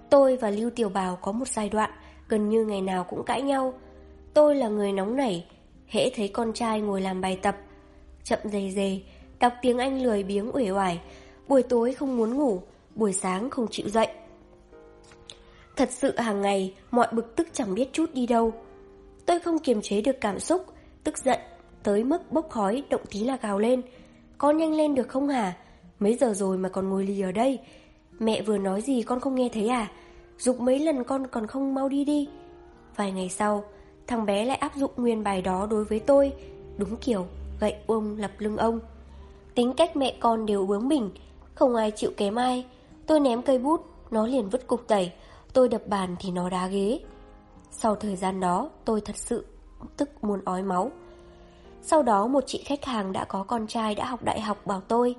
Tôi và Lưu Tiểu Bào có một giai đoạn gần như ngày nào cũng cãi nhau. Tôi là người nóng nảy, hễ thấy con trai ngồi làm bài tập, chậm dề dề, đọc tiếng Anh lười biếng uể oải, buổi tối không muốn ngủ, buổi sáng không chịu dậy. Thật sự hàng ngày mọi bực tức chẳng biết chút đi đâu. Tôi không kiềm chế được cảm xúc, tức giận, tới mức bốc khói, động tí là gào lên. Con nhanh lên được không hả? Mấy giờ rồi mà còn ngồi lì ở đây? Mẹ vừa nói gì con không nghe thấy à? Dục mấy lần con còn không mau đi đi. Vài ngày sau, thằng bé lại áp dụng nguyên bài đó đối với tôi. Đúng kiểu, gậy ông lập lưng ông. Tính cách mẹ con đều bướng bỉnh, không ai chịu kém ai. Tôi ném cây bút, nó liền vứt cục tẩy. Tôi đập bàn thì nó đá ghế. Sau thời gian đó, tôi thật sự tức muốn ói máu. Sau đó một chị khách hàng đã có con trai đã học đại học bảo tôi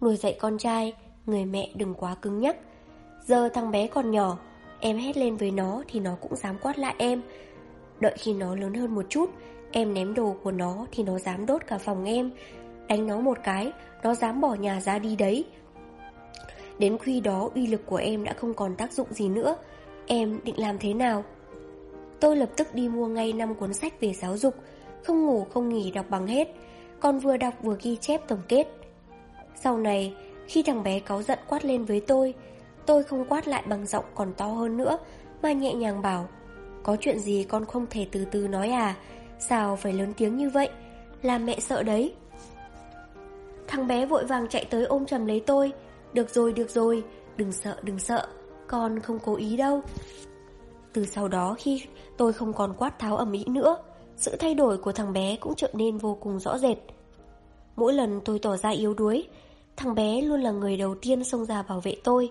Nuôi dạy con trai, người mẹ đừng quá cứng nhắc. Giờ thằng bé còn nhỏ, em hét lên với nó thì nó cũng dám quát lại em. Đợi khi nó lớn hơn một chút, em ném đồ của nó thì nó dám đốt cả phòng em. Đánh nó một cái, nó dám bỏ nhà ra đi đấy. Đến khi đó uy lực của em đã không còn tác dụng gì nữa. Em định làm thế nào? Tôi lập tức đi mua ngay 5 cuốn sách về giáo dục không ngủ không nghỉ đọc bằng hết, còn vừa đọc vừa ghi chép tổng kết. Sau này, khi thằng bé cáu giận quát lên với tôi, tôi không quát lại bằng giọng còn to hơn nữa, mà nhẹ nhàng bảo, có chuyện gì con không thể từ từ nói à, sao phải lớn tiếng như vậy, làm mẹ sợ đấy. Thằng bé vội vàng chạy tới ôm chầm lấy tôi, được rồi, được rồi, đừng sợ, đừng sợ, con không cố ý đâu. Từ sau đó khi tôi không còn quát tháo ầm ĩ nữa, sự thay đổi của thằng bé cũng trở nên vô cùng rõ rệt. Mỗi lần tôi tỏ ra yếu đuối, thằng bé luôn là người đầu tiên xông ra bảo vệ tôi,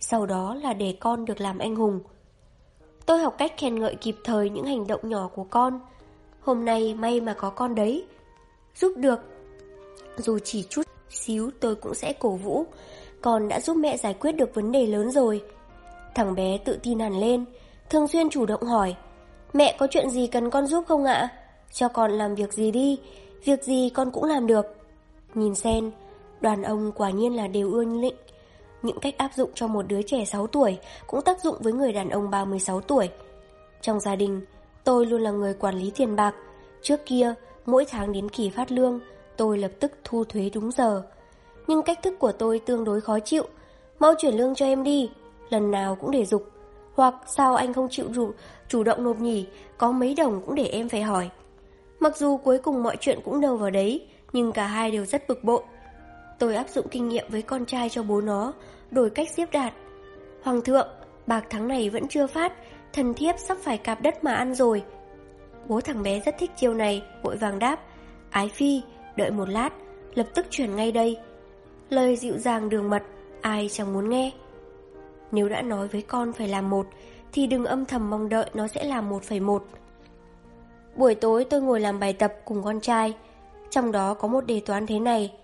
sau đó là để con được làm anh hùng. Tôi học cách khen ngợi kịp thời những hành động nhỏ của con. Hôm nay may mà có con đấy. Giúp được. Dù chỉ chút xíu tôi cũng sẽ cổ vũ. Con đã giúp mẹ giải quyết được vấn đề lớn rồi. Thằng bé tự tin hẳn lên, thường xuyên chủ động hỏi. Mẹ có chuyện gì cần con giúp không ạ? Cho con làm việc gì đi, việc gì con cũng làm được. Nhìn sen, đoàn ông quả nhiên là đều ưa lịnh. Những cách áp dụng cho một đứa trẻ 6 tuổi cũng tác dụng với người đàn ông 36 tuổi. Trong gia đình, tôi luôn là người quản lý tiền bạc. Trước kia, mỗi tháng đến kỳ phát lương, tôi lập tức thu thuế đúng giờ. Nhưng cách thức của tôi tương đối khó chịu. Mau chuyển lương cho em đi, lần nào cũng để dục. Hoặc sao anh không chịu chủ, chủ động nộp nhỉ, có mấy đồng cũng để em phải hỏi. Mặc dù cuối cùng mọi chuyện cũng đâu vào đấy, nhưng cả hai đều rất bực bội. Tôi áp dụng kinh nghiệm với con trai cho bố nó, đổi cách xếp đạt. Hoàng thượng, bạc tháng này vẫn chưa phát, thần thiếp sắp phải cạp đất mà ăn rồi. Bố thằng bé rất thích chiêu này, vội vàng đáp. Ái phi, đợi một lát, lập tức chuyển ngay đây. Lời dịu dàng đường mật, ai chẳng muốn nghe. Nếu đã nói với con phải làm một, thì đừng âm thầm mong đợi nó sẽ làm 1,1. Buổi tối tôi ngồi làm bài tập cùng con trai, trong đó có một đề toán thế này.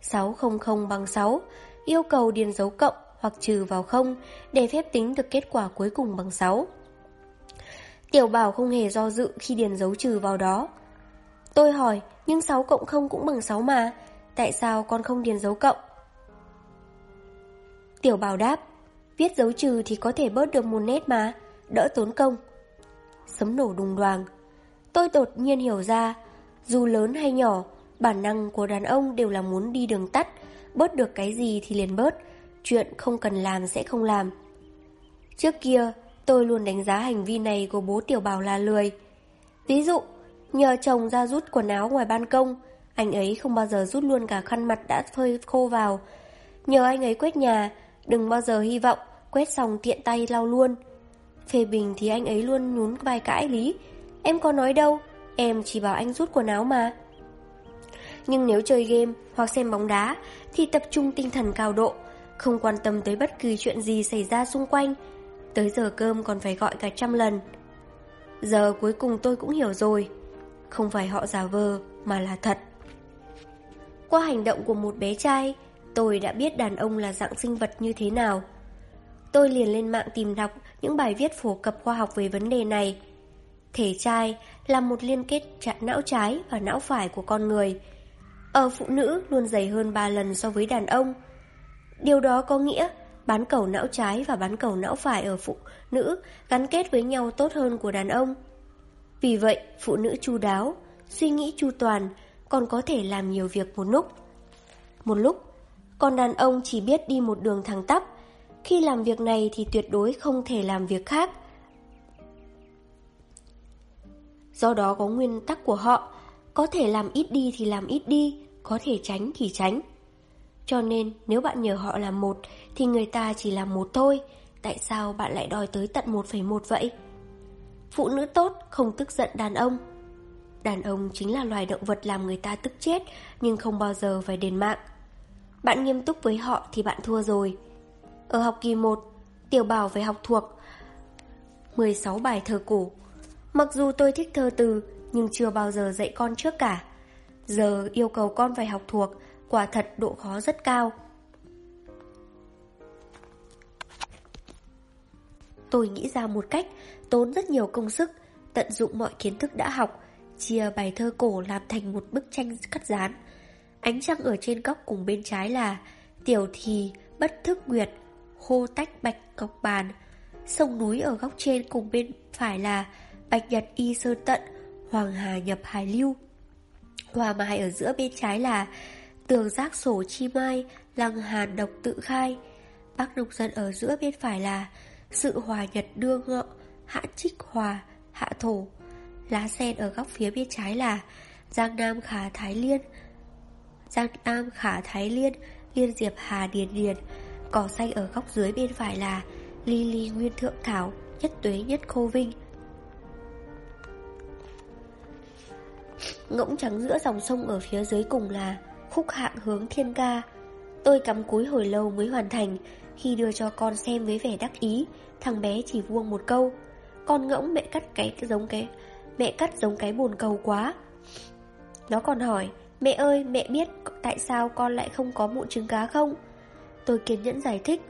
600 bằng 6, yêu cầu điền dấu cộng hoặc trừ vào không để phép tính được kết quả cuối cùng bằng 6. Tiểu bảo không hề do dự khi điền dấu trừ vào đó. Tôi hỏi, nhưng 6 cộng 0 cũng bằng 6 mà, tại sao con không điền dấu cộng? Tiểu bảo đáp, Viết dấu trừ thì có thể bớt được một nét mà, đỡ tốn công. Sấm nổ đùng đoàng. Tôi đột nhiên hiểu ra, dù lớn hay nhỏ, bản năng của đàn ông đều là muốn đi đường tắt, bớt được cái gì thì liền bớt, chuyện không cần làm sẽ không làm. Trước kia, tôi luôn đánh giá hành vi này của bố tiểu bảo là lười. Ví dụ, nhờ chồng ra rút quần áo ngoài ban công, anh ấy không bao giờ rút luôn cả khăn mặt đã phơi khô vào. Nhờ anh ấy quét nhà, đừng bao giờ hy vọng Quét xong tiện tay lau luôn Phê bình thì anh ấy luôn nhún vai cãi lý Em có nói đâu Em chỉ bảo anh rút quần áo mà Nhưng nếu chơi game hoặc xem bóng đá thì tập trung tinh thần cao độ, không quan tâm tới bất kỳ chuyện gì xảy ra xung quanh. Tới giờ cơm còn phải gọi cả trăm lần. Giờ cuối cùng tôi cũng hiểu rồi. Không phải họ giả vờ mà là thật. Qua hành động của một bé trai, tôi đã biết đàn ông là dạng sinh vật như thế nào. Tôi liền lên mạng tìm đọc những bài viết phổ cập khoa học về vấn đề này. Thể trai là một liên kết chặn não trái và não phải của con người. Ở phụ nữ luôn dày hơn 3 lần so với đàn ông. Điều đó có nghĩa bán cầu não trái và bán cầu não phải ở phụ nữ gắn kết với nhau tốt hơn của đàn ông. Vì vậy, phụ nữ chu đáo, suy nghĩ chu toàn, còn có thể làm nhiều việc một lúc. Một lúc, còn đàn ông chỉ biết đi một đường thẳng tắp, khi làm việc này thì tuyệt đối không thể làm việc khác. Do đó có nguyên tắc của họ, có thể làm ít đi thì làm ít đi, có thể tránh thì tránh. Cho nên nếu bạn nhờ họ làm một thì người ta chỉ làm một thôi, tại sao bạn lại đòi tới tận 1,1 vậy? Phụ nữ tốt không tức giận đàn ông. Đàn ông chính là loài động vật làm người ta tức chết nhưng không bao giờ phải đền mạng. Bạn nghiêm túc với họ thì bạn thua rồi. Ở học kỳ 1, Tiểu Bảo phải học thuộc 16 bài thơ cổ. Mặc dù tôi thích thơ từ, nhưng chưa bao giờ dạy con trước cả. Giờ yêu cầu con phải học thuộc, quả thật độ khó rất cao. Tôi nghĩ ra một cách, tốn rất nhiều công sức, tận dụng mọi kiến thức đã học, chia bài thơ cổ làm thành một bức tranh cắt dán. Ánh trăng ở trên góc cùng bên trái là Tiểu thì bất thức nguyệt khô tách bạch ngọc bàn. Sông núi ở góc trên cùng bên phải là Bạch nhật y sơ tận, Hoàng hà nhập hải lưu. Hòa mài ở giữa bên trái là Tường giác sổ chi mai, Lăng hàn độc tự khai. Bắc nông dân ở giữa bên phải là Sự hòa nhật đương ngọ, Hạ trích hòa, hạ thổ. Lá sen ở góc phía bên trái là Giang Nam khả Thái Liên, Giang Nam khả Thái Liên Liên Diệp Hà Điền Điền. Cỏ xanh ở góc dưới bên phải là Ly ly nguyên thượng thảo, Nhất tuế, nhất khô vinh. Ngỗng trắng giữa dòng sông ở phía dưới cùng là Khúc hạng hướng thiên ca Tôi cắm cúi hồi lâu mới hoàn thành, Khi đưa cho con xem với vẻ đắc ý, Thằng bé chỉ vuông một câu. Con ngỗng mẹ cắt cái giống cái, Mẹ cắt giống cái bồn cầu quá. Nó còn hỏi, Mẹ ơi, mẹ biết tại sao con lại không có mụn trứng cá không? Tôi kiên nhẫn giải thích.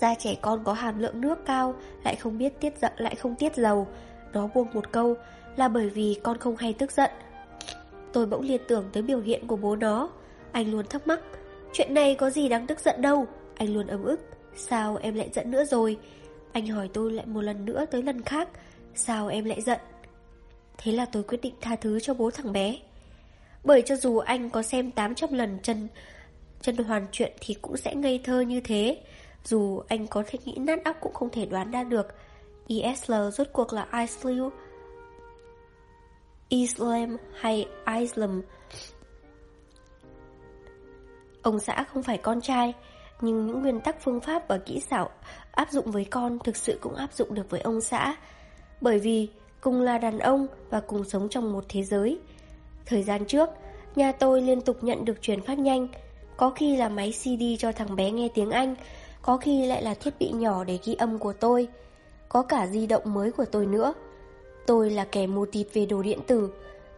Da trẻ con có hàm lượng nước cao, Lại không biết tiết giận lại không tiết dầu. Nó buông một câu Là bởi vì con không hay tức giận. Tôi bỗng liên tưởng tới biểu hiện của bố nó. Anh luôn thắc mắc, Chuyện này có gì đáng tức giận đâu? Anh luôn ấm ức. Sao em lại giận nữa rồi? Anh hỏi tôi lại một lần nữa tới lần khác, Sao em lại giận? Thế là tôi quyết định tha thứ cho bố thằng bé. Bởi cho dù anh có xem 800 lần chân chân hoàn chuyện thì cũng sẽ ngây thơ như thế. Dù anh có thể nghĩ nát óc cũng không thể đoán ra được. ISL rốt cuộc là Islu Islam hay Islam? Ông xã không phải con trai Nhưng những nguyên tắc phương pháp và kỹ xảo áp dụng với con thực sự cũng áp dụng được với ông xã. Bởi vì cùng là đàn ông và cùng sống trong một thế giới. Thời gian trước, nhà tôi liên tục nhận được truyền phát nhanh. Có khi là máy CD cho thằng bé nghe tiếng Anh Có khi lại là thiết bị nhỏ để ghi âm của tôi Có cả di động mới của tôi nữa. Tôi là kẻ mù tịt về đồ điện tử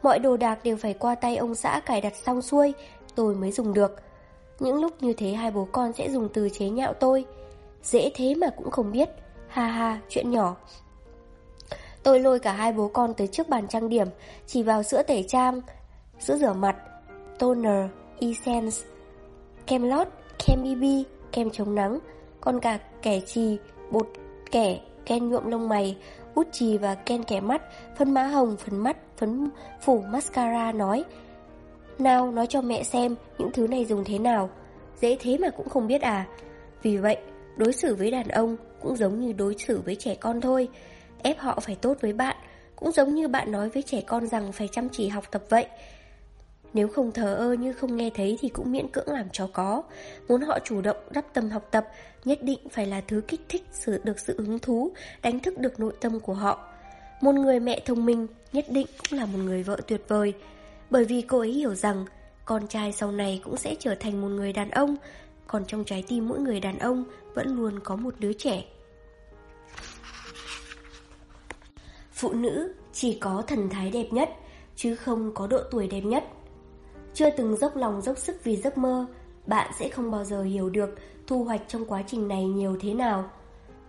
Mọi đồ đạc đều phải qua tay ông xã cài đặt xong xuôi Tôi mới dùng được. Những lúc như thế hai bố con sẽ dùng từ chế nhạo tôi Dễ thế mà cũng không biết. Ha ha, chuyện nhỏ. Tôi lôi cả hai bố con tới trước bàn trang điểm Chỉ vào sữa tẩy trang Sữa rửa mặt Toner, essence. Kem lót, kem BB Kem chống nắng Còn cả kẻ trì, bột kẻ kem nhuộm lông mày Bút chì và kem kẻ mắt Phấn má hồng, phấn mắt, phấn phủ mascara nói. Nào nói cho mẹ xem Những thứ này dùng thế nào. Dễ thế mà cũng không biết à. Vì vậy đối xử với đàn ông Cũng giống như đối xử với trẻ con thôi. Ép họ phải tốt với bạn, cũng giống như bạn nói với trẻ con rằng phải chăm chỉ học tập vậy. Nếu không thờ ơ như không nghe thấy thì cũng miễn cưỡng làm cho có. Muốn họ chủ động đắp tâm học tập, nhất định phải là thứ kích thích sự được sự hứng thú, đánh thức được nội tâm của họ. Một người mẹ thông minh nhất định cũng là một người vợ tuyệt vời, bởi vì cô ấy hiểu rằng Con trai sau này cũng sẽ trở thành một người đàn ông Còn trong trái tim mỗi người đàn ông Vẫn luôn có một đứa trẻ Phụ nữ chỉ có thần thái đẹp nhất Chứ không có độ tuổi đẹp nhất chưa từng dốc lòng dốc sức vì giấc mơ Bạn sẽ không bao giờ hiểu được Thu hoạch trong quá trình này nhiều thế nào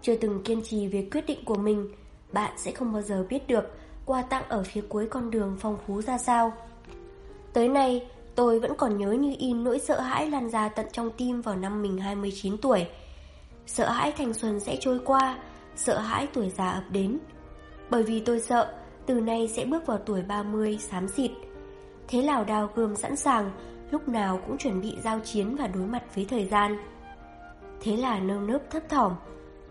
Chưa từng kiên trì về quyết định của mình Bạn sẽ không bao giờ biết được Quà tặng ở phía cuối con đường phong phú ra sao Tới nay Tôi vẫn còn nhớ như in nỗi sợ hãi lan ra tận trong tim vào năm mình 29 tuổi. Sợ hãi thanh xuân sẽ trôi qua, sợ hãi tuổi già ập đến. Bởi vì tôi sợ, từ nay sẽ bước vào tuổi 30 xám xịt. Thế lào đào gươm sẵn sàng, lúc nào cũng chuẩn bị giao chiến và đối mặt với thời gian. Thế là nơm nớp thấp thỏm,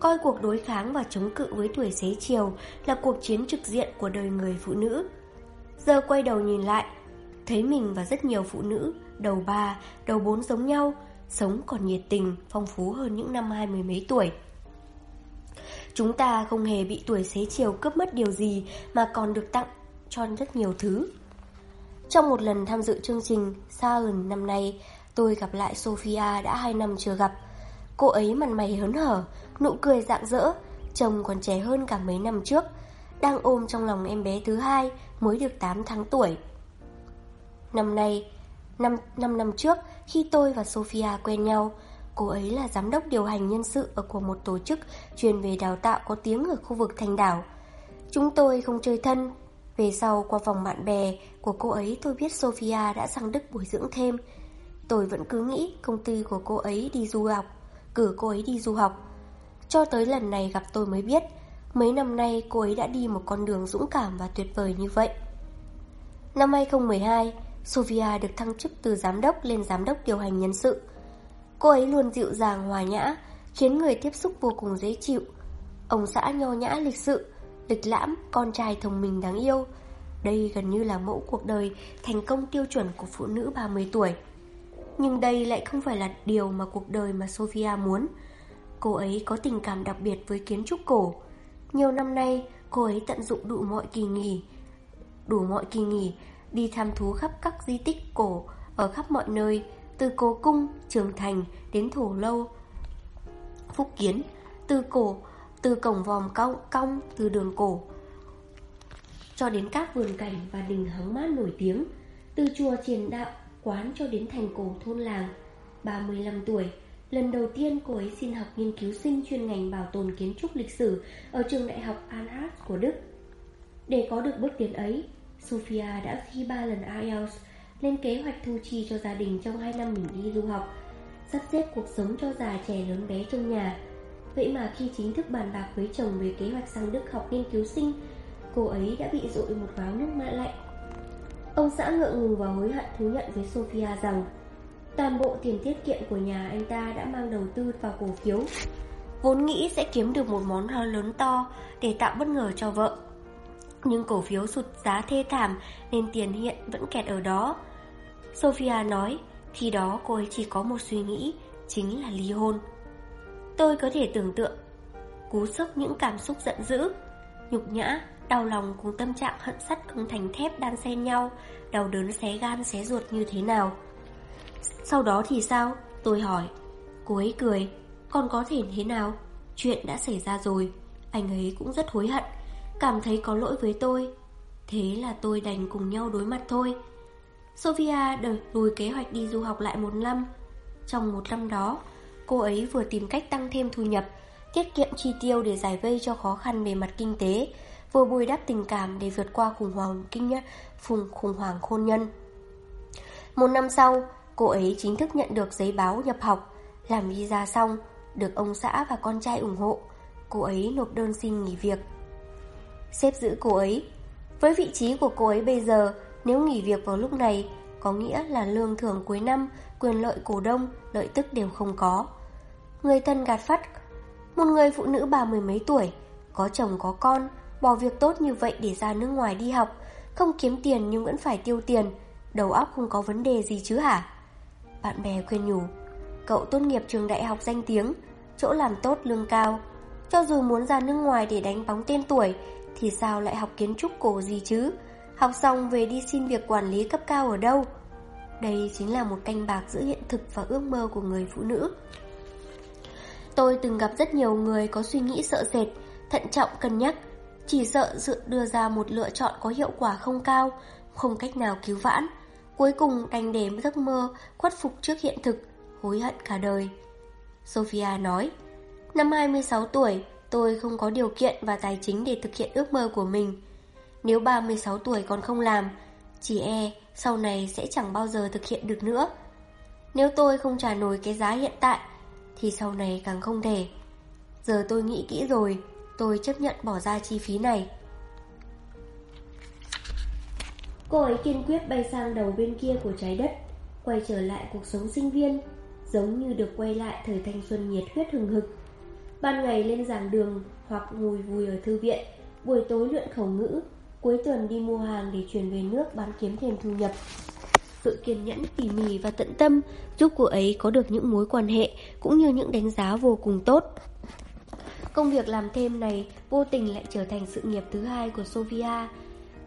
coi cuộc đối kháng và chống cự với tuổi xế chiều là cuộc chiến trực diện của đời người phụ nữ. Giờ quay đầu nhìn lại, Thấy mình và rất nhiều phụ nữ Đầu ba, đầu bốn giống nhau Sống còn nhiệt tình, phong phú hơn những năm hai mươi mấy tuổi Chúng ta không hề bị tuổi xế chiều cướp mất điều gì Mà còn được tặng cho rất nhiều thứ trong một lần tham dự chương trình Salon năm nay Tôi gặp lại Sophia đã hai năm chưa gặp Cô ấy mặt mày hớn hở Nụ cười rạng rỡ Chồng còn trẻ hơn cả mấy năm trước Đang ôm trong lòng em bé thứ hai Mới được 8 tháng tuổi Năm nay, 5, 5 năm trước, khi tôi và Sophia quen nhau, cô ấy là giám đốc điều hành nhân sự ở của một tổ chức chuyên về đào tạo có tiếng ở khu vực thành đảo. Chúng tôi không chơi thân. Về sau, qua vòng bạn bè của cô ấy tôi biết Sophia đã sang Đức bồi dưỡng thêm. Tôi vẫn cứ nghĩ công ty của cô ấy đi du học, cử cô ấy đi du học. Cho tới lần này gặp tôi mới biết, mấy năm nay cô ấy đã đi một con đường dũng cảm và tuyệt vời như vậy. Năm 2012, Sophia được thăng chức từ giám đốc lên giám đốc điều hành nhân sự. Cô ấy luôn dịu dàng hòa nhã, khiến người tiếp xúc vô cùng dễ chịu. Ông xã nho nhã lịch sự, lịch lãm, con trai thông minh đáng yêu. Đây gần như là mẫu cuộc đời thành công tiêu chuẩn của phụ nữ 30 tuổi. Nhưng đây lại không phải là điều mà cuộc đời mà Sophia muốn. Cô ấy có tình cảm đặc biệt với kiến trúc cổ. Nhiều năm nay, cô ấy tận dụng đủ mọi kỳ nghỉ, đủ mọi kỳ nghỉ đi tham thú khắp các di tích cổ ở khắp mọi nơi, từ Cố Cung, Trường Thành đến Thổ Lâu, Phúc Kiến, từ cổ, từ cổng vòm cong, cong từ đường cổ, cho đến các vườn cảnh và đình hóng mát nổi tiếng, từ chùa triền đạo, quán cho đến thành cổ thôn làng. 35 tuổi, lần đầu tiên cô ấy xin học nghiên cứu sinh chuyên ngành bảo tồn kiến trúc lịch sử ở trường đại học Anhalt của Đức. Để có được bước tiến ấy, Sophia đã thi 3 lần IELTS, lên kế hoạch thu chi cho gia đình trong 2 năm mình đi du học, sắp xếp cuộc sống cho già trẻ lớn bé trong nhà. Vậy mà khi chính thức bàn bạc với chồng về kế hoạch sang Đức học nghiên cứu sinh, cô ấy đã bị dội một váo nước mạ lạnh. Ông xã ngượng ngùng và hối hận thú nhận với Sophia rằng toàn bộ tiền tiết kiệm của nhà anh ta đã mang đầu tư vào cổ phiếu. Vốn nghĩ sẽ kiếm được một món hoa lớn to để tạo bất ngờ cho vợ. Nhưng cổ phiếu sụt giá thê thảm nên tiền hiện vẫn kẹt ở đó. Sophia nói, khi đó cô ấy chỉ có một suy nghĩ, chính là ly hôn. Tôi có thể tưởng tượng, cú sốc những cảm xúc giận dữ, nhục nhã, đau lòng cùng tâm trạng hận sắt không thành thép đan xen nhau, đau đớn xé gan xé ruột như thế nào. Sau đó thì sao? Tôi hỏi. Cô ấy cười, còn có thể thế nào? Chuyện đã xảy ra rồi, anh ấy cũng rất hối hận cảm thấy có lỗi với tôi. Thế là tôi đành cùng nhau đối mặt thôi. Sophia đợi lùi kế hoạch đi du học lại một năm. Trong một năm đó, cô ấy vừa tìm cách tăng thêm thu nhập, tiết kiệm chi tiêu để giải vây cho khó khăn về mặt kinh tế, vừa bồi đắp tình cảm để vượt qua khủng hoảng kinh nhân, phùng khủng hoảng hôn nhân. Một năm sau, cô ấy chính thức nhận được giấy báo nhập học, làm visa xong, được ông xã và con trai ủng hộ. Cô ấy nộp đơn xin nghỉ việc xếp giữ cô ấy. Với vị trí của cô ấy bây giờ, nếu nghỉ việc vào lúc này, có nghĩa là lương thưởng cuối năm, quyền lợi cổ đông, lợi tức đều không có. Người thân gạt phát, một người phụ nữ ba mười mấy tuổi, có chồng có con, bỏ việc tốt như vậy để ra nước ngoài đi học, không kiếm tiền nhưng vẫn phải tiêu tiền, đầu óc không có vấn đề gì chứ hả? Bạn bè khuyên nhủ, cậu tốt nghiệp trường đại học danh tiếng, chỗ làm tốt lương cao, cho dù muốn ra nước ngoài để đánh bóng tên tuổi thì sao lại học kiến trúc cổ gì chứ? Học xong về đi xin việc quản lý cấp cao ở đâu? Đây chính là một canh bạc giữa hiện thực và ước mơ của người phụ nữ Tôi từng gặp rất nhiều người có suy nghĩ sợ sệt, thận trọng cân nhắc Chỉ sợ sự đưa ra một lựa chọn có hiệu quả không cao, không cách nào cứu vãn. Cuối cùng đành để giấc mơ khuất phục trước hiện thực, hối hận cả đời. Sophia nói. Năm 26 tuổi, tôi không có điều kiện và tài chính để thực hiện ước mơ của mình. Nếu 36 tuổi còn không làm Chỉ e sau này sẽ chẳng bao giờ thực hiện được nữa. Nếu tôi không trả nổi cái giá hiện tại thì sau này càng không thể. Giờ tôi nghĩ kỹ rồi, Tôi chấp nhận bỏ ra chi phí này. Cô ấy kiên quyết bay sang đầu bên kia của trái đất, Quay trở lại cuộc sống sinh viên, Giống như được quay lại thời thanh xuân nhiệt huyết hừng hực. Ban ngày lên giảng đường hoặc ngồi vùi ở thư viện, Buổi tối luyện khẩu ngữ, Cuối tuần đi mua hàng để chuyển về nước bán kiếm thêm thu nhập. Sự kiên nhẫn, tỉ mỉ và tận tâm Giúp cô ấy có được những mối quan hệ Cũng như những đánh giá vô cùng tốt. Công việc làm thêm này vô tình lại trở thành sự nghiệp thứ hai của Sofia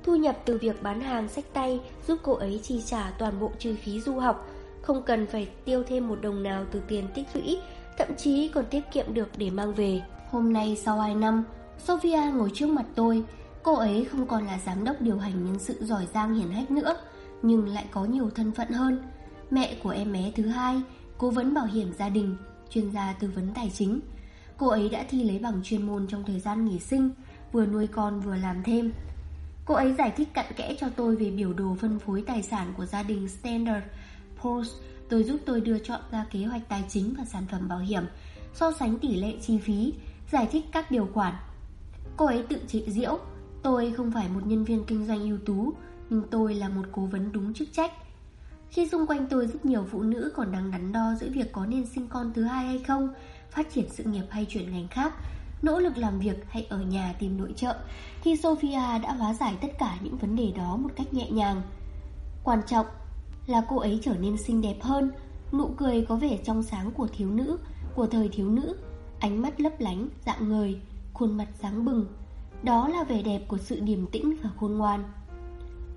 Thu nhập từ việc bán hàng sách tay giúp cô ấy chi trả toàn bộ chi phí du học Không cần phải tiêu thêm một đồng nào từ tiền tích lũy Thậm chí còn tiết kiệm được để mang về. Hôm nay sau 2 năm Sophia ngồi trước mặt tôi. Cô ấy không còn là giám đốc điều hành nhân sự giỏi giang hiển hách nữa. Nhưng lại có nhiều thân phận hơn. Mẹ của em bé thứ hai Cố vấn bảo hiểm gia đình, Chuyên gia tư vấn tài chính. Cô ấy đã thi lấy bằng chuyên môn trong thời gian nghỉ sinh, Vừa nuôi con vừa làm thêm. Cô ấy giải thích cặn kẽ cho tôi về biểu đồ phân phối tài sản của gia đình Standard Poor's. Tôi giúp tôi đưa chọn ra kế hoạch tài chính và sản phẩm bảo hiểm, So sánh tỷ lệ chi phí, Giải thích các điều khoản. Cô ấy tự trị diễu, Tôi không phải một nhân viên kinh doanh ưu tú nhưng tôi là một cố vấn đúng chức trách. Khi xung quanh tôi rất nhiều phụ nữ còn đang đắn đo giữa việc có nên sinh con thứ hai hay không Phát triển sự nghiệp hay chuyển ngành khác Nỗ lực làm việc hay ở nhà tìm nội trợ Thì Sophia đã hóa giải tất cả những vấn đề đó một cách nhẹ nhàng. Quan trọng là cô ấy trở nên xinh đẹp hơn Nụ cười có vẻ trong sáng của thiếu nữ Của thời thiếu nữ Ánh mắt lấp lánh, dạng người Khuôn mặt sáng bừng. Đó là vẻ đẹp của sự điềm tĩnh và khôn ngoan.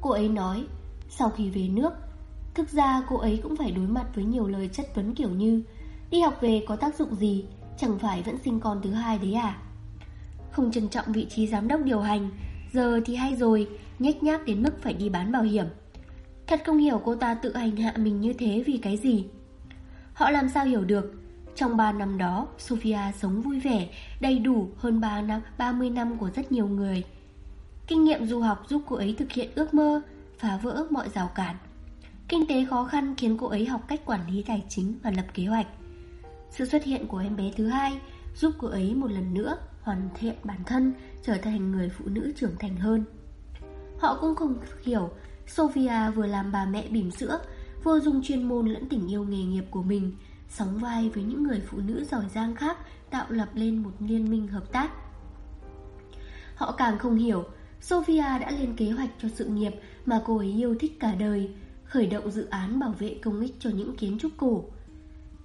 Cô ấy nói Sau khi về nước Thực ra cô ấy cũng phải đối mặt với nhiều lời chất vấn kiểu như Đi học về có tác dụng gì? Chẳng phải vẫn sinh con thứ hai đấy à? Không trân trọng vị trí giám đốc điều hành Giờ thì hay rồi Nhếch nhác đến mức phải đi bán bảo hiểm. Thật không hiểu cô ta tự hành hạ mình như thế vì cái gì. Họ làm sao hiểu được? Trong 3 năm đó Sophia sống vui vẻ Đầy đủ hơn 3 năm, 30 năm của rất nhiều người. Kinh nghiệm du học giúp cô ấy thực hiện ước mơ, Phá vỡ mọi rào cản. Kinh tế khó khăn khiến cô ấy học cách quản lý tài chính và lập kế hoạch. Sự xuất hiện của em bé thứ hai Giúp cô ấy một lần nữa hoàn thiện bản thân, Trở thành người phụ nữ trưởng thành hơn. Họ cũng không hiểu Sophia vừa làm bà mẹ bỉm sữa, Vừa dùng chuyên môn lẫn tình yêu nghề nghiệp của mình, Sóng vai với những người phụ nữ giỏi giang khác Tạo lập lên một liên minh hợp tác. Họ càng không hiểu Sophia đã lên kế hoạch cho sự nghiệp Mà cô ấy yêu thích cả đời Khởi động dự án bảo vệ công ích cho những kiến trúc cổ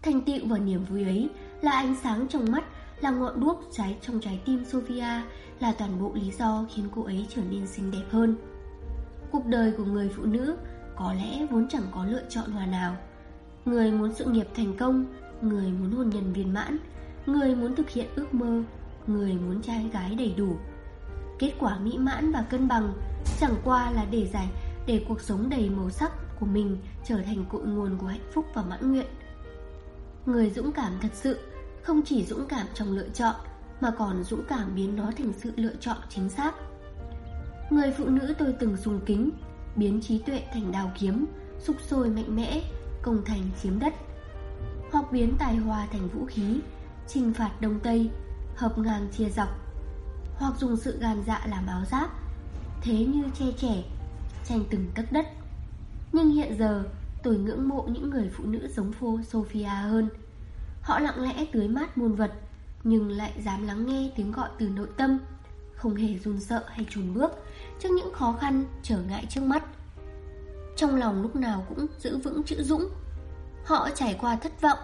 Thành tựu và niềm vui ấy Là ánh sáng trong mắt Là ngọn đuốc cháy trong trái tim Sophia Là toàn bộ lý do khiến cô ấy trở nên xinh đẹp hơn Cuộc đời của người phụ nữ có lẽ vốn chẳng có lựa chọn hòa nào. Người muốn sự nghiệp thành công, người muốn hôn nhân viên mãn, người muốn thực hiện ước mơ, người muốn trai gái đầy đủ. Kết quả mỹ mãn và cân bằng, chẳng qua là để giải, để cuộc sống đầy màu sắc của mình trở thành cội nguồn của hạnh phúc và mãn nguyện. Người dũng cảm thật sự không chỉ dũng cảm trong lựa chọn, mà còn dũng cảm biến nó thành sự lựa chọn chính xác. Người phụ nữ tôi từng sùng kính, Biến trí tuệ thành đào kiếm, sục sôi mạnh mẽ, Công thành chiếm đất Hoặc biến tài hoa thành vũ khí, Trinh phạt Đông Tây, Hợp ngang chia dọc hoặc dùng sự gan dạ làm áo giáp Thế như che trẻ Tranh từng tấc đất Nhưng hiện giờ tôi ngưỡng mộ những người phụ nữ giống phô Sophia hơn Họ lặng lẽ tưới mát muôn vật Nhưng lại dám lắng nghe tiếng gọi từ nội tâm Không hề run sợ hay chùn bước trước những khó khăn, trở ngại trước mắt. Trong lòng lúc nào cũng giữ vững chữ dũng. Họ trải qua thất vọng,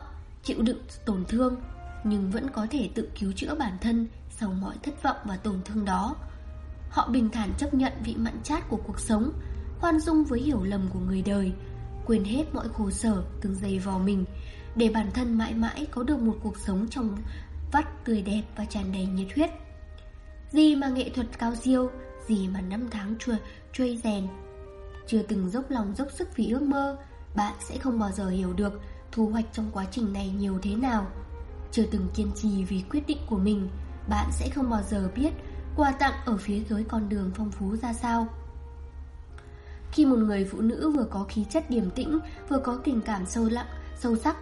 chịu đựng tổn thương, nhưng vẫn có thể tự cứu chữa bản thân sau mọi thất vọng và tổn thương đó. Họ bình thản chấp nhận vị mặn chát của cuộc sống, khoan dung với hiểu lầm của người đời, quên hết mọi khổ sở từng giày vò mình Để bản thân mãi mãi có được một cuộc sống trong vắt tươi đẹp và tràn đầy nhiệt huyết. Gì mà nghệ thuật cao siêu Gì mà năm tháng trôi, trôi rèn. Chưa từng dốc lòng dốc sức vì ước mơ Bạn sẽ không bao giờ hiểu được Thu hoạch trong quá trình này nhiều thế nào. Chưa từng kiên trì vì quyết định của mình bạn sẽ không bao giờ biết Quà tặng ở phía dưới con đường phong phú ra sao. Khi một người phụ nữ vừa có khí chất điềm tĩnh Vừa có tình cảm sâu lặng, sâu sắc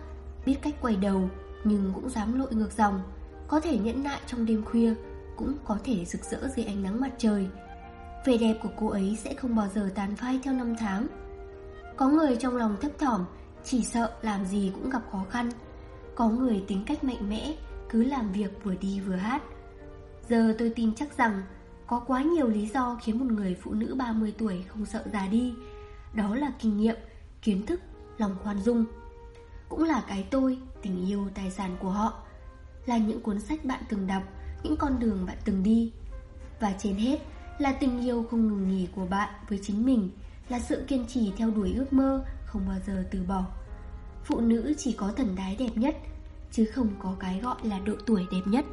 Biết cách quay đầu Nhưng cũng dám lội ngược dòng Có thể nhẫn nại trong đêm khuya Cũng có thể rực rỡ dưới ánh nắng mặt trời. Vẻ đẹp của cô ấy sẽ không bao giờ tàn phai theo năm tháng. Có người trong lòng thấp thỏm Chỉ sợ làm gì cũng gặp khó khăn. Có người tính cách mạnh mẽ Cứ làm việc vừa đi vừa hát. Giờ tôi tin chắc rằng Có quá nhiều lý do khiến một người phụ nữ 30 tuổi không sợ già đi. Đó là kinh nghiệm, kiến thức, lòng khoan dung. Cũng là cái tôi, tình yêu, tài sản của họ. Là những cuốn sách bạn từng đọc Những con đường bạn từng đi. Và trên hết là tình yêu không ngừng nghỉ của bạn với chính mình Là sự kiên trì theo đuổi ước mơ Không bao giờ từ bỏ. Phụ nữ chỉ có thần đái đẹp nhất Chứ không có cái gọi là độ tuổi đẹp nhất.